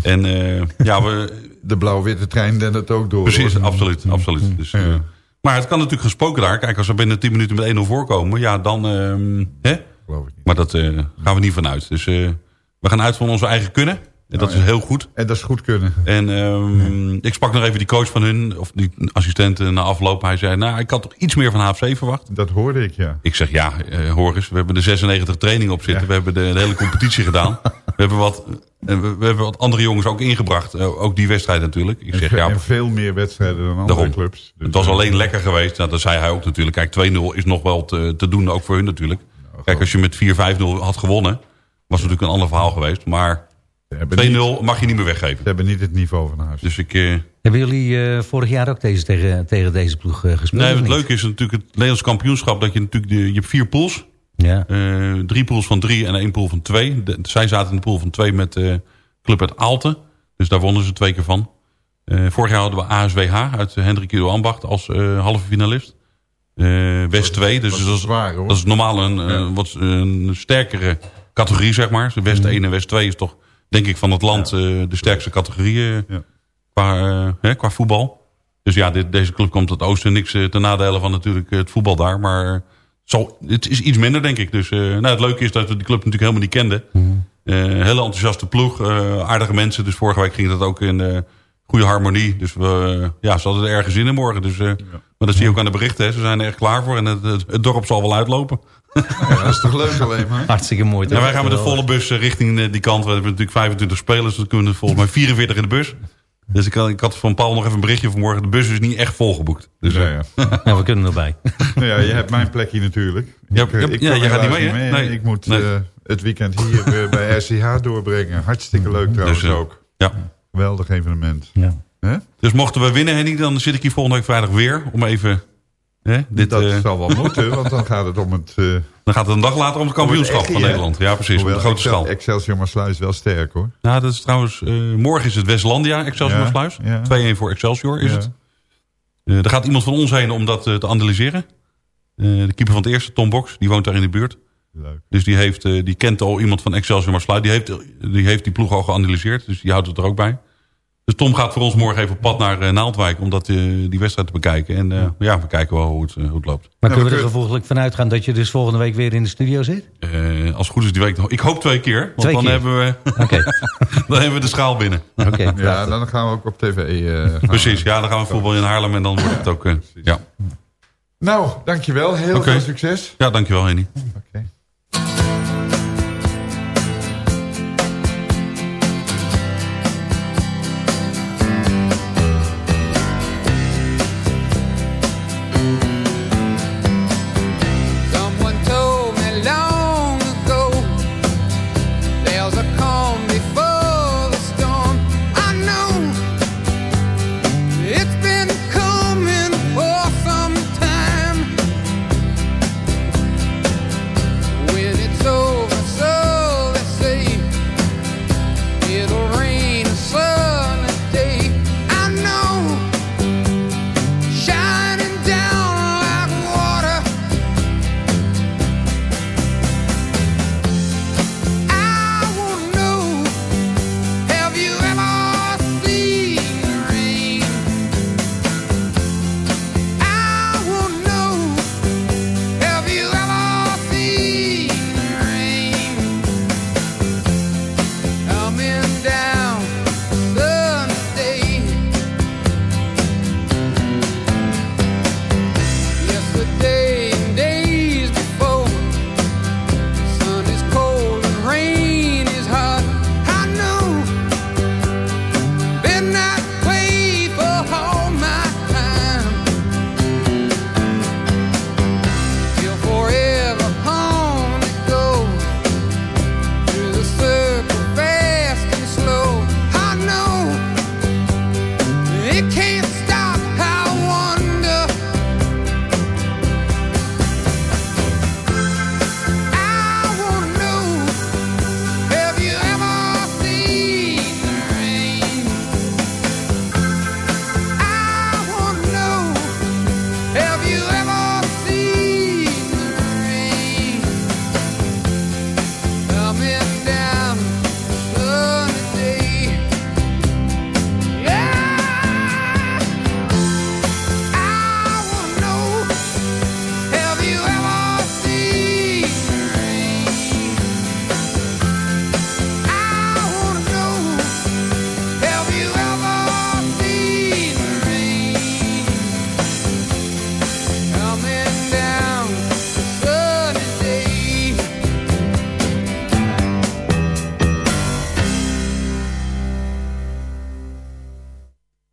En eh, ja, we, De blauw-witte trein dendert ook door. precies, hoor. absoluut. absoluut. Dus, eh, Ja. maar het kan natuurlijk gesproken daar. Kijk, als we binnen 10 minuten met 1-0 voorkomen, ja, dan... ehm, hè? Geloof ik niet. Maar dat eh, gaan we niet vanuit. Dus we gaan uit van onze eigen kunnen. En dat Nou, is heel goed. En dat is goed kunnen. En ehm, ik sprak nog even die coach van hun, of die assistent eh, na afloop. Hij zei, nou, ik had toch iets meer van HFC verwacht. Dat hoorde ik, ja. Ik zeg, ja, eh, hoor eens, we hebben de 96 trainingen op zitten. We hebben de, de hele competitie gedaan. We hebben, wat, eh, we, we hebben wat andere jongens ook ingebracht. Ook die wedstrijd natuurlijk. Ik zeg, ja, en veel meer wedstrijden dan andere Daarom. clubs. Dus, het was eh, alleen lekker geweest. Nou, dat zei hij ook natuurlijk. Kijk, 2-0 is nog wel te, te doen, ook voor hun natuurlijk. Kijk, als je met 4-5-0 had gewonnen, was het natuurlijk een ander verhaal geweest. Maar 2-0 mag je niet meer weggeven. ze hebben niet het niveau van huis. Dus ik... eh, Hebben jullie eh, vorig jaar ook deze, tegen, tegen deze ploeg eh, gespeeld? Nee, het leuke is natuurlijk het Nederlands kampioenschap. Dat je natuurlijk, de, je hebt vier pools. Ja. Eh, drie pools van drie en één pool van twee. De- zij zaten in de pool van twee met eh Club uit Aalten. Dus daar wonnen ze twee keer van. Eh, vorig jaar hadden we ASWH uit uh, Hendrik Ido Ambacht als eh, halve finalist. Eh, West 2, dus dat dat is hoor. dat is normaal een, eh, wat, een sterkere categorie, zeg maar. West 1 en West 2 is toch, denk ik, van het land eh, de sterkste categorie Ja. qua, eh, hè, qua voetbal. Dus ja, dit, deze club komt uit het oosten. Niks eh, ten nadele van natuurlijk het voetbal daar. Maar het zal, het is iets minder, denk ik. Dus nou, het leuke is dat we die club natuurlijk helemaal niet kenden. Eh, hele enthousiaste ploeg. aardige mensen. Dus vorige week ging dat ook in goede harmonie. Dus we, ja, ze hadden er ergens zin in morgen. Dus, Maar dat zie je ook aan de berichten. Hè. Ze zijn er echt klaar voor. En het, het, het dorp zal wel uitlopen. Ja, dat is toch leuk alleen maar? Hartstikke mooi. En wij gaan met de volle bus eh, richting eh, die kant. We hebben natuurlijk 25 spelers. Dus dan kunnen er volgens mij 44 in de bus. Dus ik, had- ik had van Paul nog even een berichtje vanmorgen. De bus is niet echt volgeboekt. Dus, Ja, eh, ja. Nou, we kunnen erbij. Nou ja, je hebt mijn plekje natuurlijk. Ja, ik, ja, ik ja, jij gaat niet mee, hè? Nee. Ik moet Nee. eh, het weekend hier bij RCH doorbrengen. Hartstikke leuk trouwens Dus, eh, ook. ja. Geweldig evenement. Ja. Hè? Dus mochten we winnen, Henny, dan zit ik hier volgende week vrijdag weer. Om even... Hè, dit, dat eh, zal wel moeten, want dan gaat het om het... eh, dan gaat het een dag later om het kampioenschap van? Nederland. Ja, precies. Om de grote Excel- schaal. Excelsior Maasluis is wel sterk hoor. Nou, dat is trouwens... eh, morgen is het Westlandia, Excelsior Ja, Sluis. ja. 2-1 voor Excelsior is Ja. het. Er gaat iemand van ons heen om dat te analyseren. De keeper van het eerste, Tom Box, die woont daar in de buurt. Leuk. Dus die, heeft, die kent al iemand van Excelsior Maasluis. Die heeft, die heeft die ploeg al geanalyseerd. Dus die houdt het er ook bij. Dus Tom gaat voor ons morgen even op pad naar eh, Naaldwijk... om dat, eh, die wedstrijd te bekijken. En eh, ja, we kijken wel hoe het, hoe het loopt. Maar kunnen we er gevolgelijk van uitgaan dat je dus volgende week weer in de studio zit? Eh, als het goed is die week nog. Ik hoop twee keer. Want Twee dan, keer? Hebben we, dan hebben we de schaal binnen. Oké. Ja, dan gaan we ook op tv. eh, gaan Precies, ja, dan gaan we voetbal in Haarlem en dan wordt het ook... ja. Nou, dankjewel. Heel veel succes. ja, dankjewel Henny. Oké.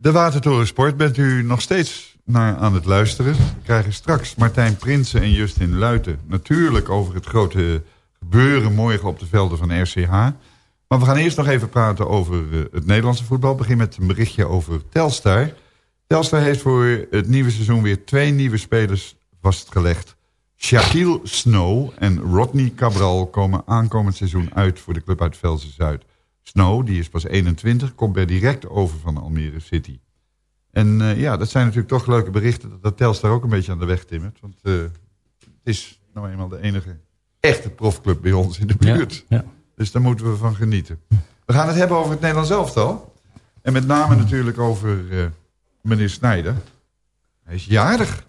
De Watertoren Sport bent u nog steeds naar aan het luisteren. We krijgen straks Martijn Prinsen en Justin Luiten. Natuurlijk over het grote gebeuren morgen op de velden van RCH. Maar we gaan eerst nog even praten over eh, het Nederlandse voetbal. Ik begin met een berichtje over Telstar. Telstar heeft voor het nieuwe seizoen weer twee nieuwe spelers vastgelegd. Shaquille Snow en Rodney Cabral komen aankomend seizoen uit voor de club uit Velsen Zuid. Snow, die is pas 21, komt bij direct over van Almere City. En eh, ja, dat zijn natuurlijk toch leuke berichten dat, dat Telstar ook een beetje aan de weg timmert. Want eh, het is nou eenmaal de enige echte profclub bij ons in de buurt. Ja, Dus daar moeten we van genieten. We gaan het hebben over het Nederlands elftal. En met name natuurlijk over eh, meneer Snijder. Hij is jarig.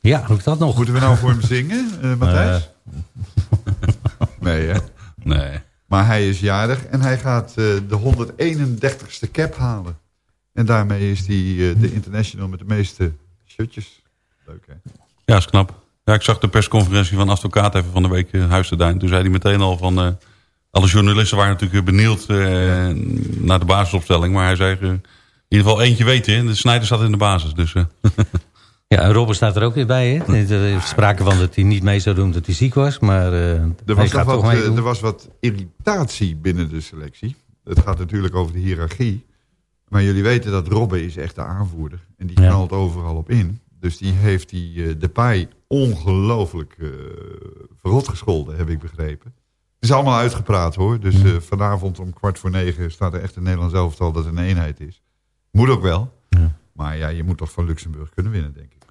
Ja, hoe is dat nog? Moeten we nou voor hem zingen, Matthijs? nee, hè? Nee. Maar hij is jarig en hij gaat eh, de 131ste cap halen. En daarmee is hij eh, de international met de meeste shirtjes. Leuk, hè? Ja, is knap. Ja, ik zag de persconferentie van Advocaat even van de week uh, Huis te Duin. Toen zei hij meteen al van... Alle journalisten waren natuurlijk benieuwd naar de basisopstelling. Maar hij zei in ieder geval eentje weten. De Snijder staat in de basis. Dus. ja, en Robben staat er ook weer bij. Hè? Er is sprake van dat hij niet mee zou doen dat hij ziek was. Maar uh, er, was gaat wat, toch er was wat irritatie binnen de selectie. Het gaat natuurlijk over de hiërarchie. Maar jullie weten dat Robben is echt de aanvoerder. En die knalt ja. overal op in. Dus die heeft die uh, Depay ongelooflijk uh, verrot gescholden, heb ik begrepen. Het is allemaal uitgepraat hoor. Dus uh, vanavond om kwart voor negen staat er echt een Nederlands elftal dat een eenheid is. Moet ook wel. Maar ja, je moet toch van Luxemburg kunnen winnen, denk ik.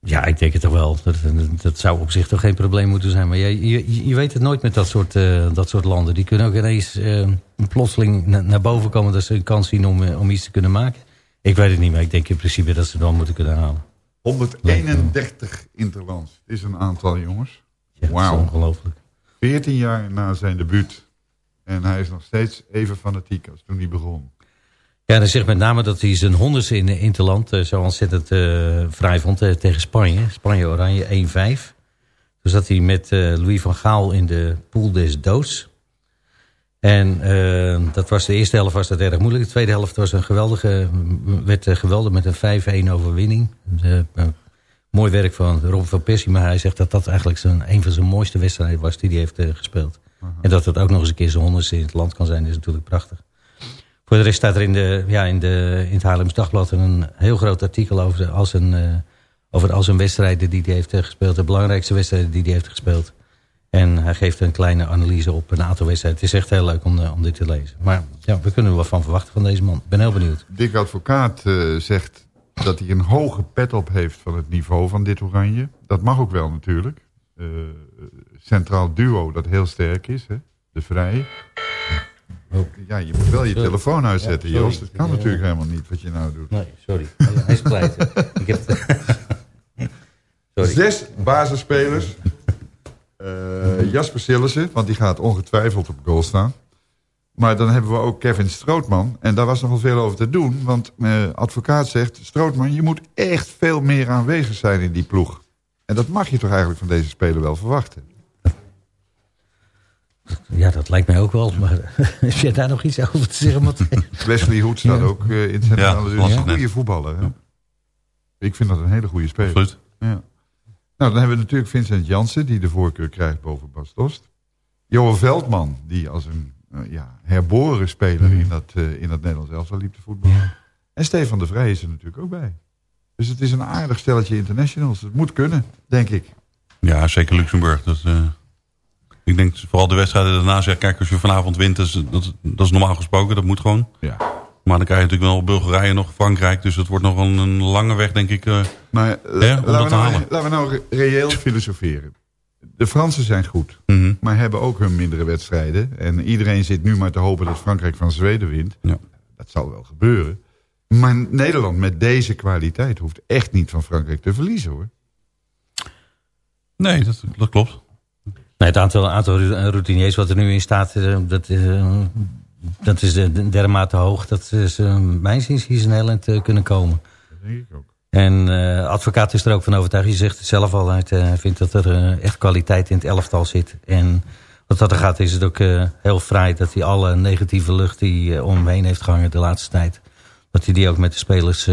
Ja, ik denk het toch wel. Dat, dat zou op zich toch geen probleem moeten zijn. Maar je, je, je weet het nooit met dat soort, uh, dat soort landen. Die kunnen ook ineens uh, plotseling na, naar boven komen... dat ze een kans zien om, uh, om iets te kunnen maken. Ik weet het niet, maar ik denk in principe dat ze het wel moeten kunnen halen. 131 interlands is een aantal, jongens. Ja, Wauw. ongelooflijk. 14 jaar na zijn debuut. En hij is nog steeds even fanatiek als toen hij begon. Ja, dan zegt met name dat hij zijn honderdste in Interland uh, zo ontzettend uh, vrij vond uh, tegen Spanje. Spanje-Oranje 1-5. Dus dat hij met Louis van Gaal in de pool des doods. En dat was de eerste helft was dat erg moeilijk. De tweede helft was een geweldige, werd geweldig met een 5-1 overwinning. mooi werk van Rob van Persie. Maar hij zegt dat dat eigenlijk zijn, een van zijn mooiste wedstrijden was die hij heeft gespeeld. -huh. En dat het ook nog eens een keer zijn honderdste in het land kan zijn is natuurlijk prachtig. Voor de rest staat er in, de, ja, in, de, in het Haarlems Dagblad een heel groot artikel over, als een, uh, over al zijn wedstrijden die hij heeft gespeeld. De belangrijkste wedstrijden die hij heeft gespeeld. En hij geeft een kleine analyse op een aantal wedstrijden. Het is echt heel leuk om, om dit te lezen. Maar ja, we kunnen er wat van verwachten van deze man. Ik ben heel benieuwd. Dick Advocaat zegt dat hij een hoge pet op heeft van het niveau van dit oranje. Dat mag ook wel natuurlijk. Centraal duo dat heel sterk is. Hè? De Vrij. Ja, je moet wel je sorry. telefoon uitzetten, ja, Joost. Dat kan ja, natuurlijk helemaal niet wat je nou doet. Nee, sorry. Hij is pleit. Ik heb sorry. Zes basisspelers. Uh, Jasper Sillissen, want die gaat ongetwijfeld op goal staan. Maar dan hebben we ook Kevin Strootman. En daar was nogal veel over te doen. Want uh, advocaat zegt, Strootman, je moet echt veel meer aanwezig zijn in die ploeg. En dat mag je toch eigenlijk van deze speler wel verwachten. Ja, dat lijkt mij ook wel. Maar heb jij daar nog iets over te zeggen, Matthijs? Wesley Hoed staat ja. ook uh, in het centrale. Ja, een goede voetballer. Ik vind dat een hele goede speler. Absoluut. Ja. Nou, dan hebben we natuurlijk Vincent Jansen... die de voorkeur krijgt boven Bas Dost. Johan Veldman, die als een uh, ja, herboren speler... Mm. in, dat, uh, in dat Nederlands elftal liep te voetballen. Ja. En Stefan de Vrij is er natuurlijk ook bij. Dus het is een aardig stelletje internationals. Het moet kunnen, denk ik. Ja, zeker Luxemburg. Dat... Ik denk vooral de wedstrijden daarna zeg kijk, als je vanavond wint, dat is, dat, dat is normaal gesproken, dat moet gewoon. Ja. Maar dan krijg je natuurlijk wel Bulgarije nog Frankrijk, dus het wordt nog een, een lange weg, denk ik, maar, hè, om laten, dat te we nou, halen. laten we nou reëel filosoferen. De Fransen zijn goed, mm -hmm. maar hebben ook hun mindere wedstrijden. En iedereen zit nu maar te hopen dat Frankrijk van Zweden wint. Ja. Dat zal wel gebeuren. Maar Nederland met deze kwaliteit hoeft echt niet van Frankrijk te verliezen, hoor. Nee, dat, dat klopt. Nee, het aantal, aantal routiniers wat er nu in staat, dat, uh, dat is dermate hoog. Dat is uh, mijn zins hier eind uh, kunnen komen. Dat denk ik ook. En uh, advocaat is er ook van overtuigd. Je zegt het zelf al uit. Hij vindt dat er echt kwaliteit in het elftal zit. En wat dat er gaat is het ook heel fraai dat hij alle negatieve lucht die om hem heen heeft gehangen de laatste tijd. Dat hij die ook met de spelers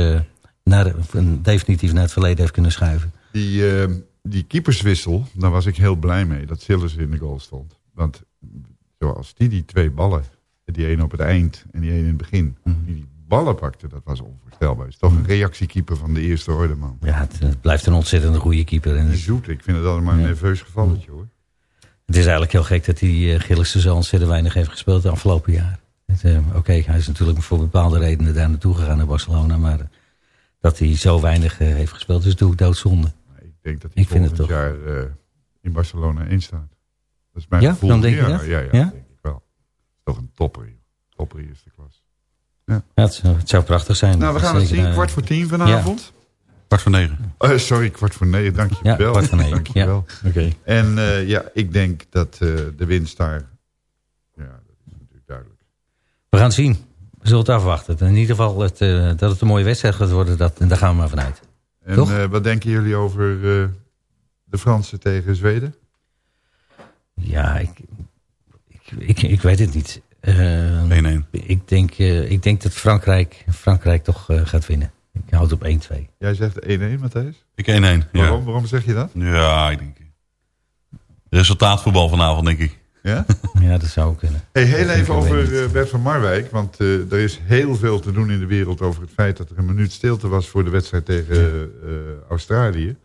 naar, definitief naar het verleden heeft kunnen schuiven. Die die keeperswissel, daar was ik heel blij mee. Dat Sillers in de goal stond. Want zoals die die twee ballen, die een op het eind en die een in het begin, die die ballen pakte, dat was onvoorstelbaar. Het is toch een reactiekeeper van de eerste orde, man. Ja, het, het blijft een ontzettend goede keeper. En Die zoet, ik vind het allemaal een Ja. nerveus gevalletje, hoor. Het is eigenlijk heel gek dat die uh, Gillissen zo ontzettend weinig heeft gespeeld de afgelopen jaar. Uh, Oké, hij is natuurlijk voor bepaalde redenen daar naartoe gegaan naar Barcelona. Maar dat hij zo weinig uh, heeft gespeeld is natuurlijk doodzonde. Ik denk dat hij het volgend toch. jaar uh, in Barcelona 1 staat. Dat is mijn Ja? gevoel. Dan denk je ja, dat? Ja, ja, Ja? denk ik wel. Het is toch een topper, joh. Topper eerste klas. Ja, het, zou- het zou prachtig zijn. Nou, we gaan het zien. eh, Kwart voor tien vanavond. Kwart voor negen. Uh, sorry, kwart voor negen. Dank je Ja, wel. kwart voor negen. Dank je wel. Ja, oké. En uh, ja, ik denk dat uh, de winst daar... Ja, dat is natuurlijk duidelijk. We gaan het zien. We zullen het afwachten. In ieder geval het, uh, dat het een mooie wedstrijd gaat worden, dat, daar gaan we maar vanuit. En Toch? uh, wat denken jullie over uh, de Fransen tegen Zweden? Ja, ik, ik, ik, ik weet het niet. Uh, 1-1. Ik, denk, uh, ik denk dat Frankrijk, Frankrijk toch uh, gaat winnen. Ik houd op 1-2. Jij zegt 1-1, Matthijs? Ik 1-1. Ja. Waarom, waarom zeg je dat? Ja, ik denk... Resultaatvoetbal vanavond, denk ik. Ja? ja, dat zou kunnen. Hey, heel even over uh, Bert van Marwijk. Want uh, er is heel veel te doen in de wereld over het feit dat er een minuut stilte was voor de wedstrijd tegen uh, Australië.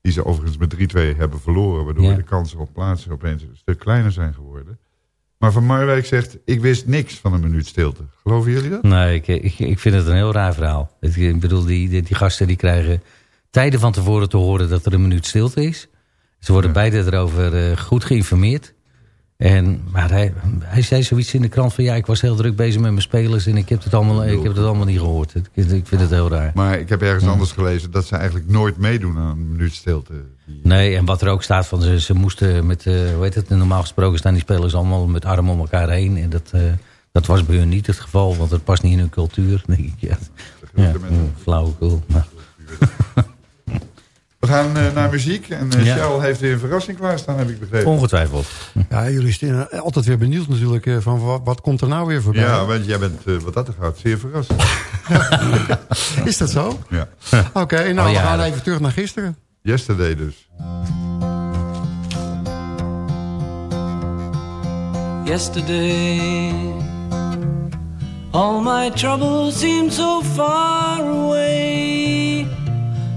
Die ze overigens met 3-2 hebben verloren. Waardoor Ja. de kansen op plaatsen opeens een stuk kleiner zijn geworden. Maar Van Marwijk zegt, ik wist niks van een minuut stilte. Geloven jullie dat? Nee, ik, ik, ik vind het een heel raar verhaal. Ik, bedoel, die, die, die gasten die krijgen tijden van tevoren te horen dat er een minuut stilte is. Ze worden beide erover eh, goed geïnformeerd. En, maar hij, hij zei zoiets in de krant van... ja, ik was heel druk bezig met mijn spelers... en ik heb het allemaal, ik heb het allemaal niet gehoord. Ik, ik vind het heel raar. Maar ik heb ergens anders gelezen... dat ze eigenlijk nooit meedoen aan een minuut stilte. Nee, en wat er ook staat van... ze, ze moesten met, uh, hoe heet het... normaal gesproken staan die spelers allemaal met armen om elkaar heen. En dat, uh, dat was bij hun niet het geval... want het past niet in hun cultuur. denk ik, ja, ja flauwekul. Maar. We gaan uh, naar muziek. En uh, ja. Charles heeft weer een verrassing klaarstaan, heb ik begrepen. Ongetwijfeld. Ja, jullie zijn altijd weer benieuwd natuurlijk uh, van wat, wat, komt er nou weer voorbij. Ja, want jij bent wat dat er gaat zeer verrast. Is dat zo? Ja. Oké, okay, nou oh, ja. we gaan even terug naar gisteren. Yesterday dus. Yesterday All my troubles seem so far away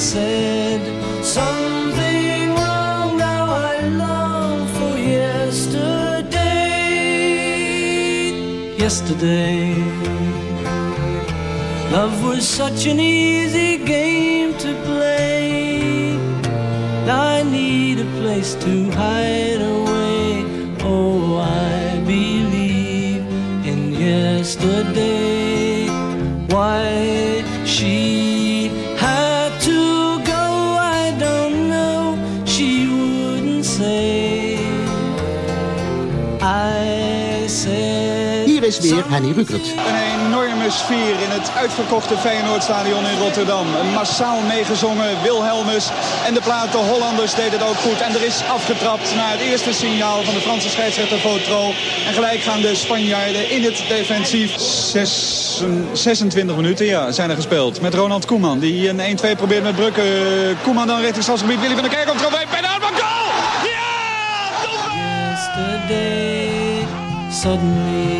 said something wrong. Now I long for yesterday. Yesterday, love was such an easy game to play. I need a place to hide away. Oh, I believe in yesterday. Is weer Henny Rukert. Een enorme sfeer in het uitverkochte Feyenoordstadion in Rotterdam. Massaal meegezongen, Wilhelmus en de plaat De Hollanders deden het ook goed. En er is afgetrapt naar het eerste signaal van de Franse scheidsrechter Votro. En gelijk gaan de Spanjaarden in het defensief. Zes, 26 minuten ja, zijn er gespeeld. Met Ronald Koeman die een 1-2 probeert met Brukken. Koeman dan richting stadsgebied. Willy van der Kerkhoff bij de. Goal! Ja! Yesterday, suddenly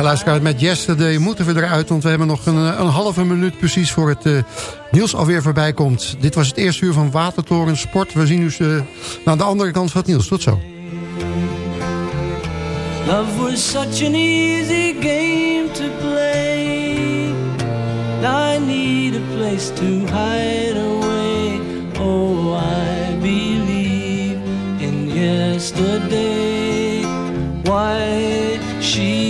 Ja, luisteraars, met Yesterday moeten we eruit... want we hebben nog een, een halve minuut precies voor het uh, nieuws alweer voorbij komt. Dit was het eerste uur van Watertoren Sport. We zien u uh, naar de andere kant van het nieuws. Tot zo. Love was such an easy game to play. I need a place to hide away. Oh, I believe in yesterday. Why she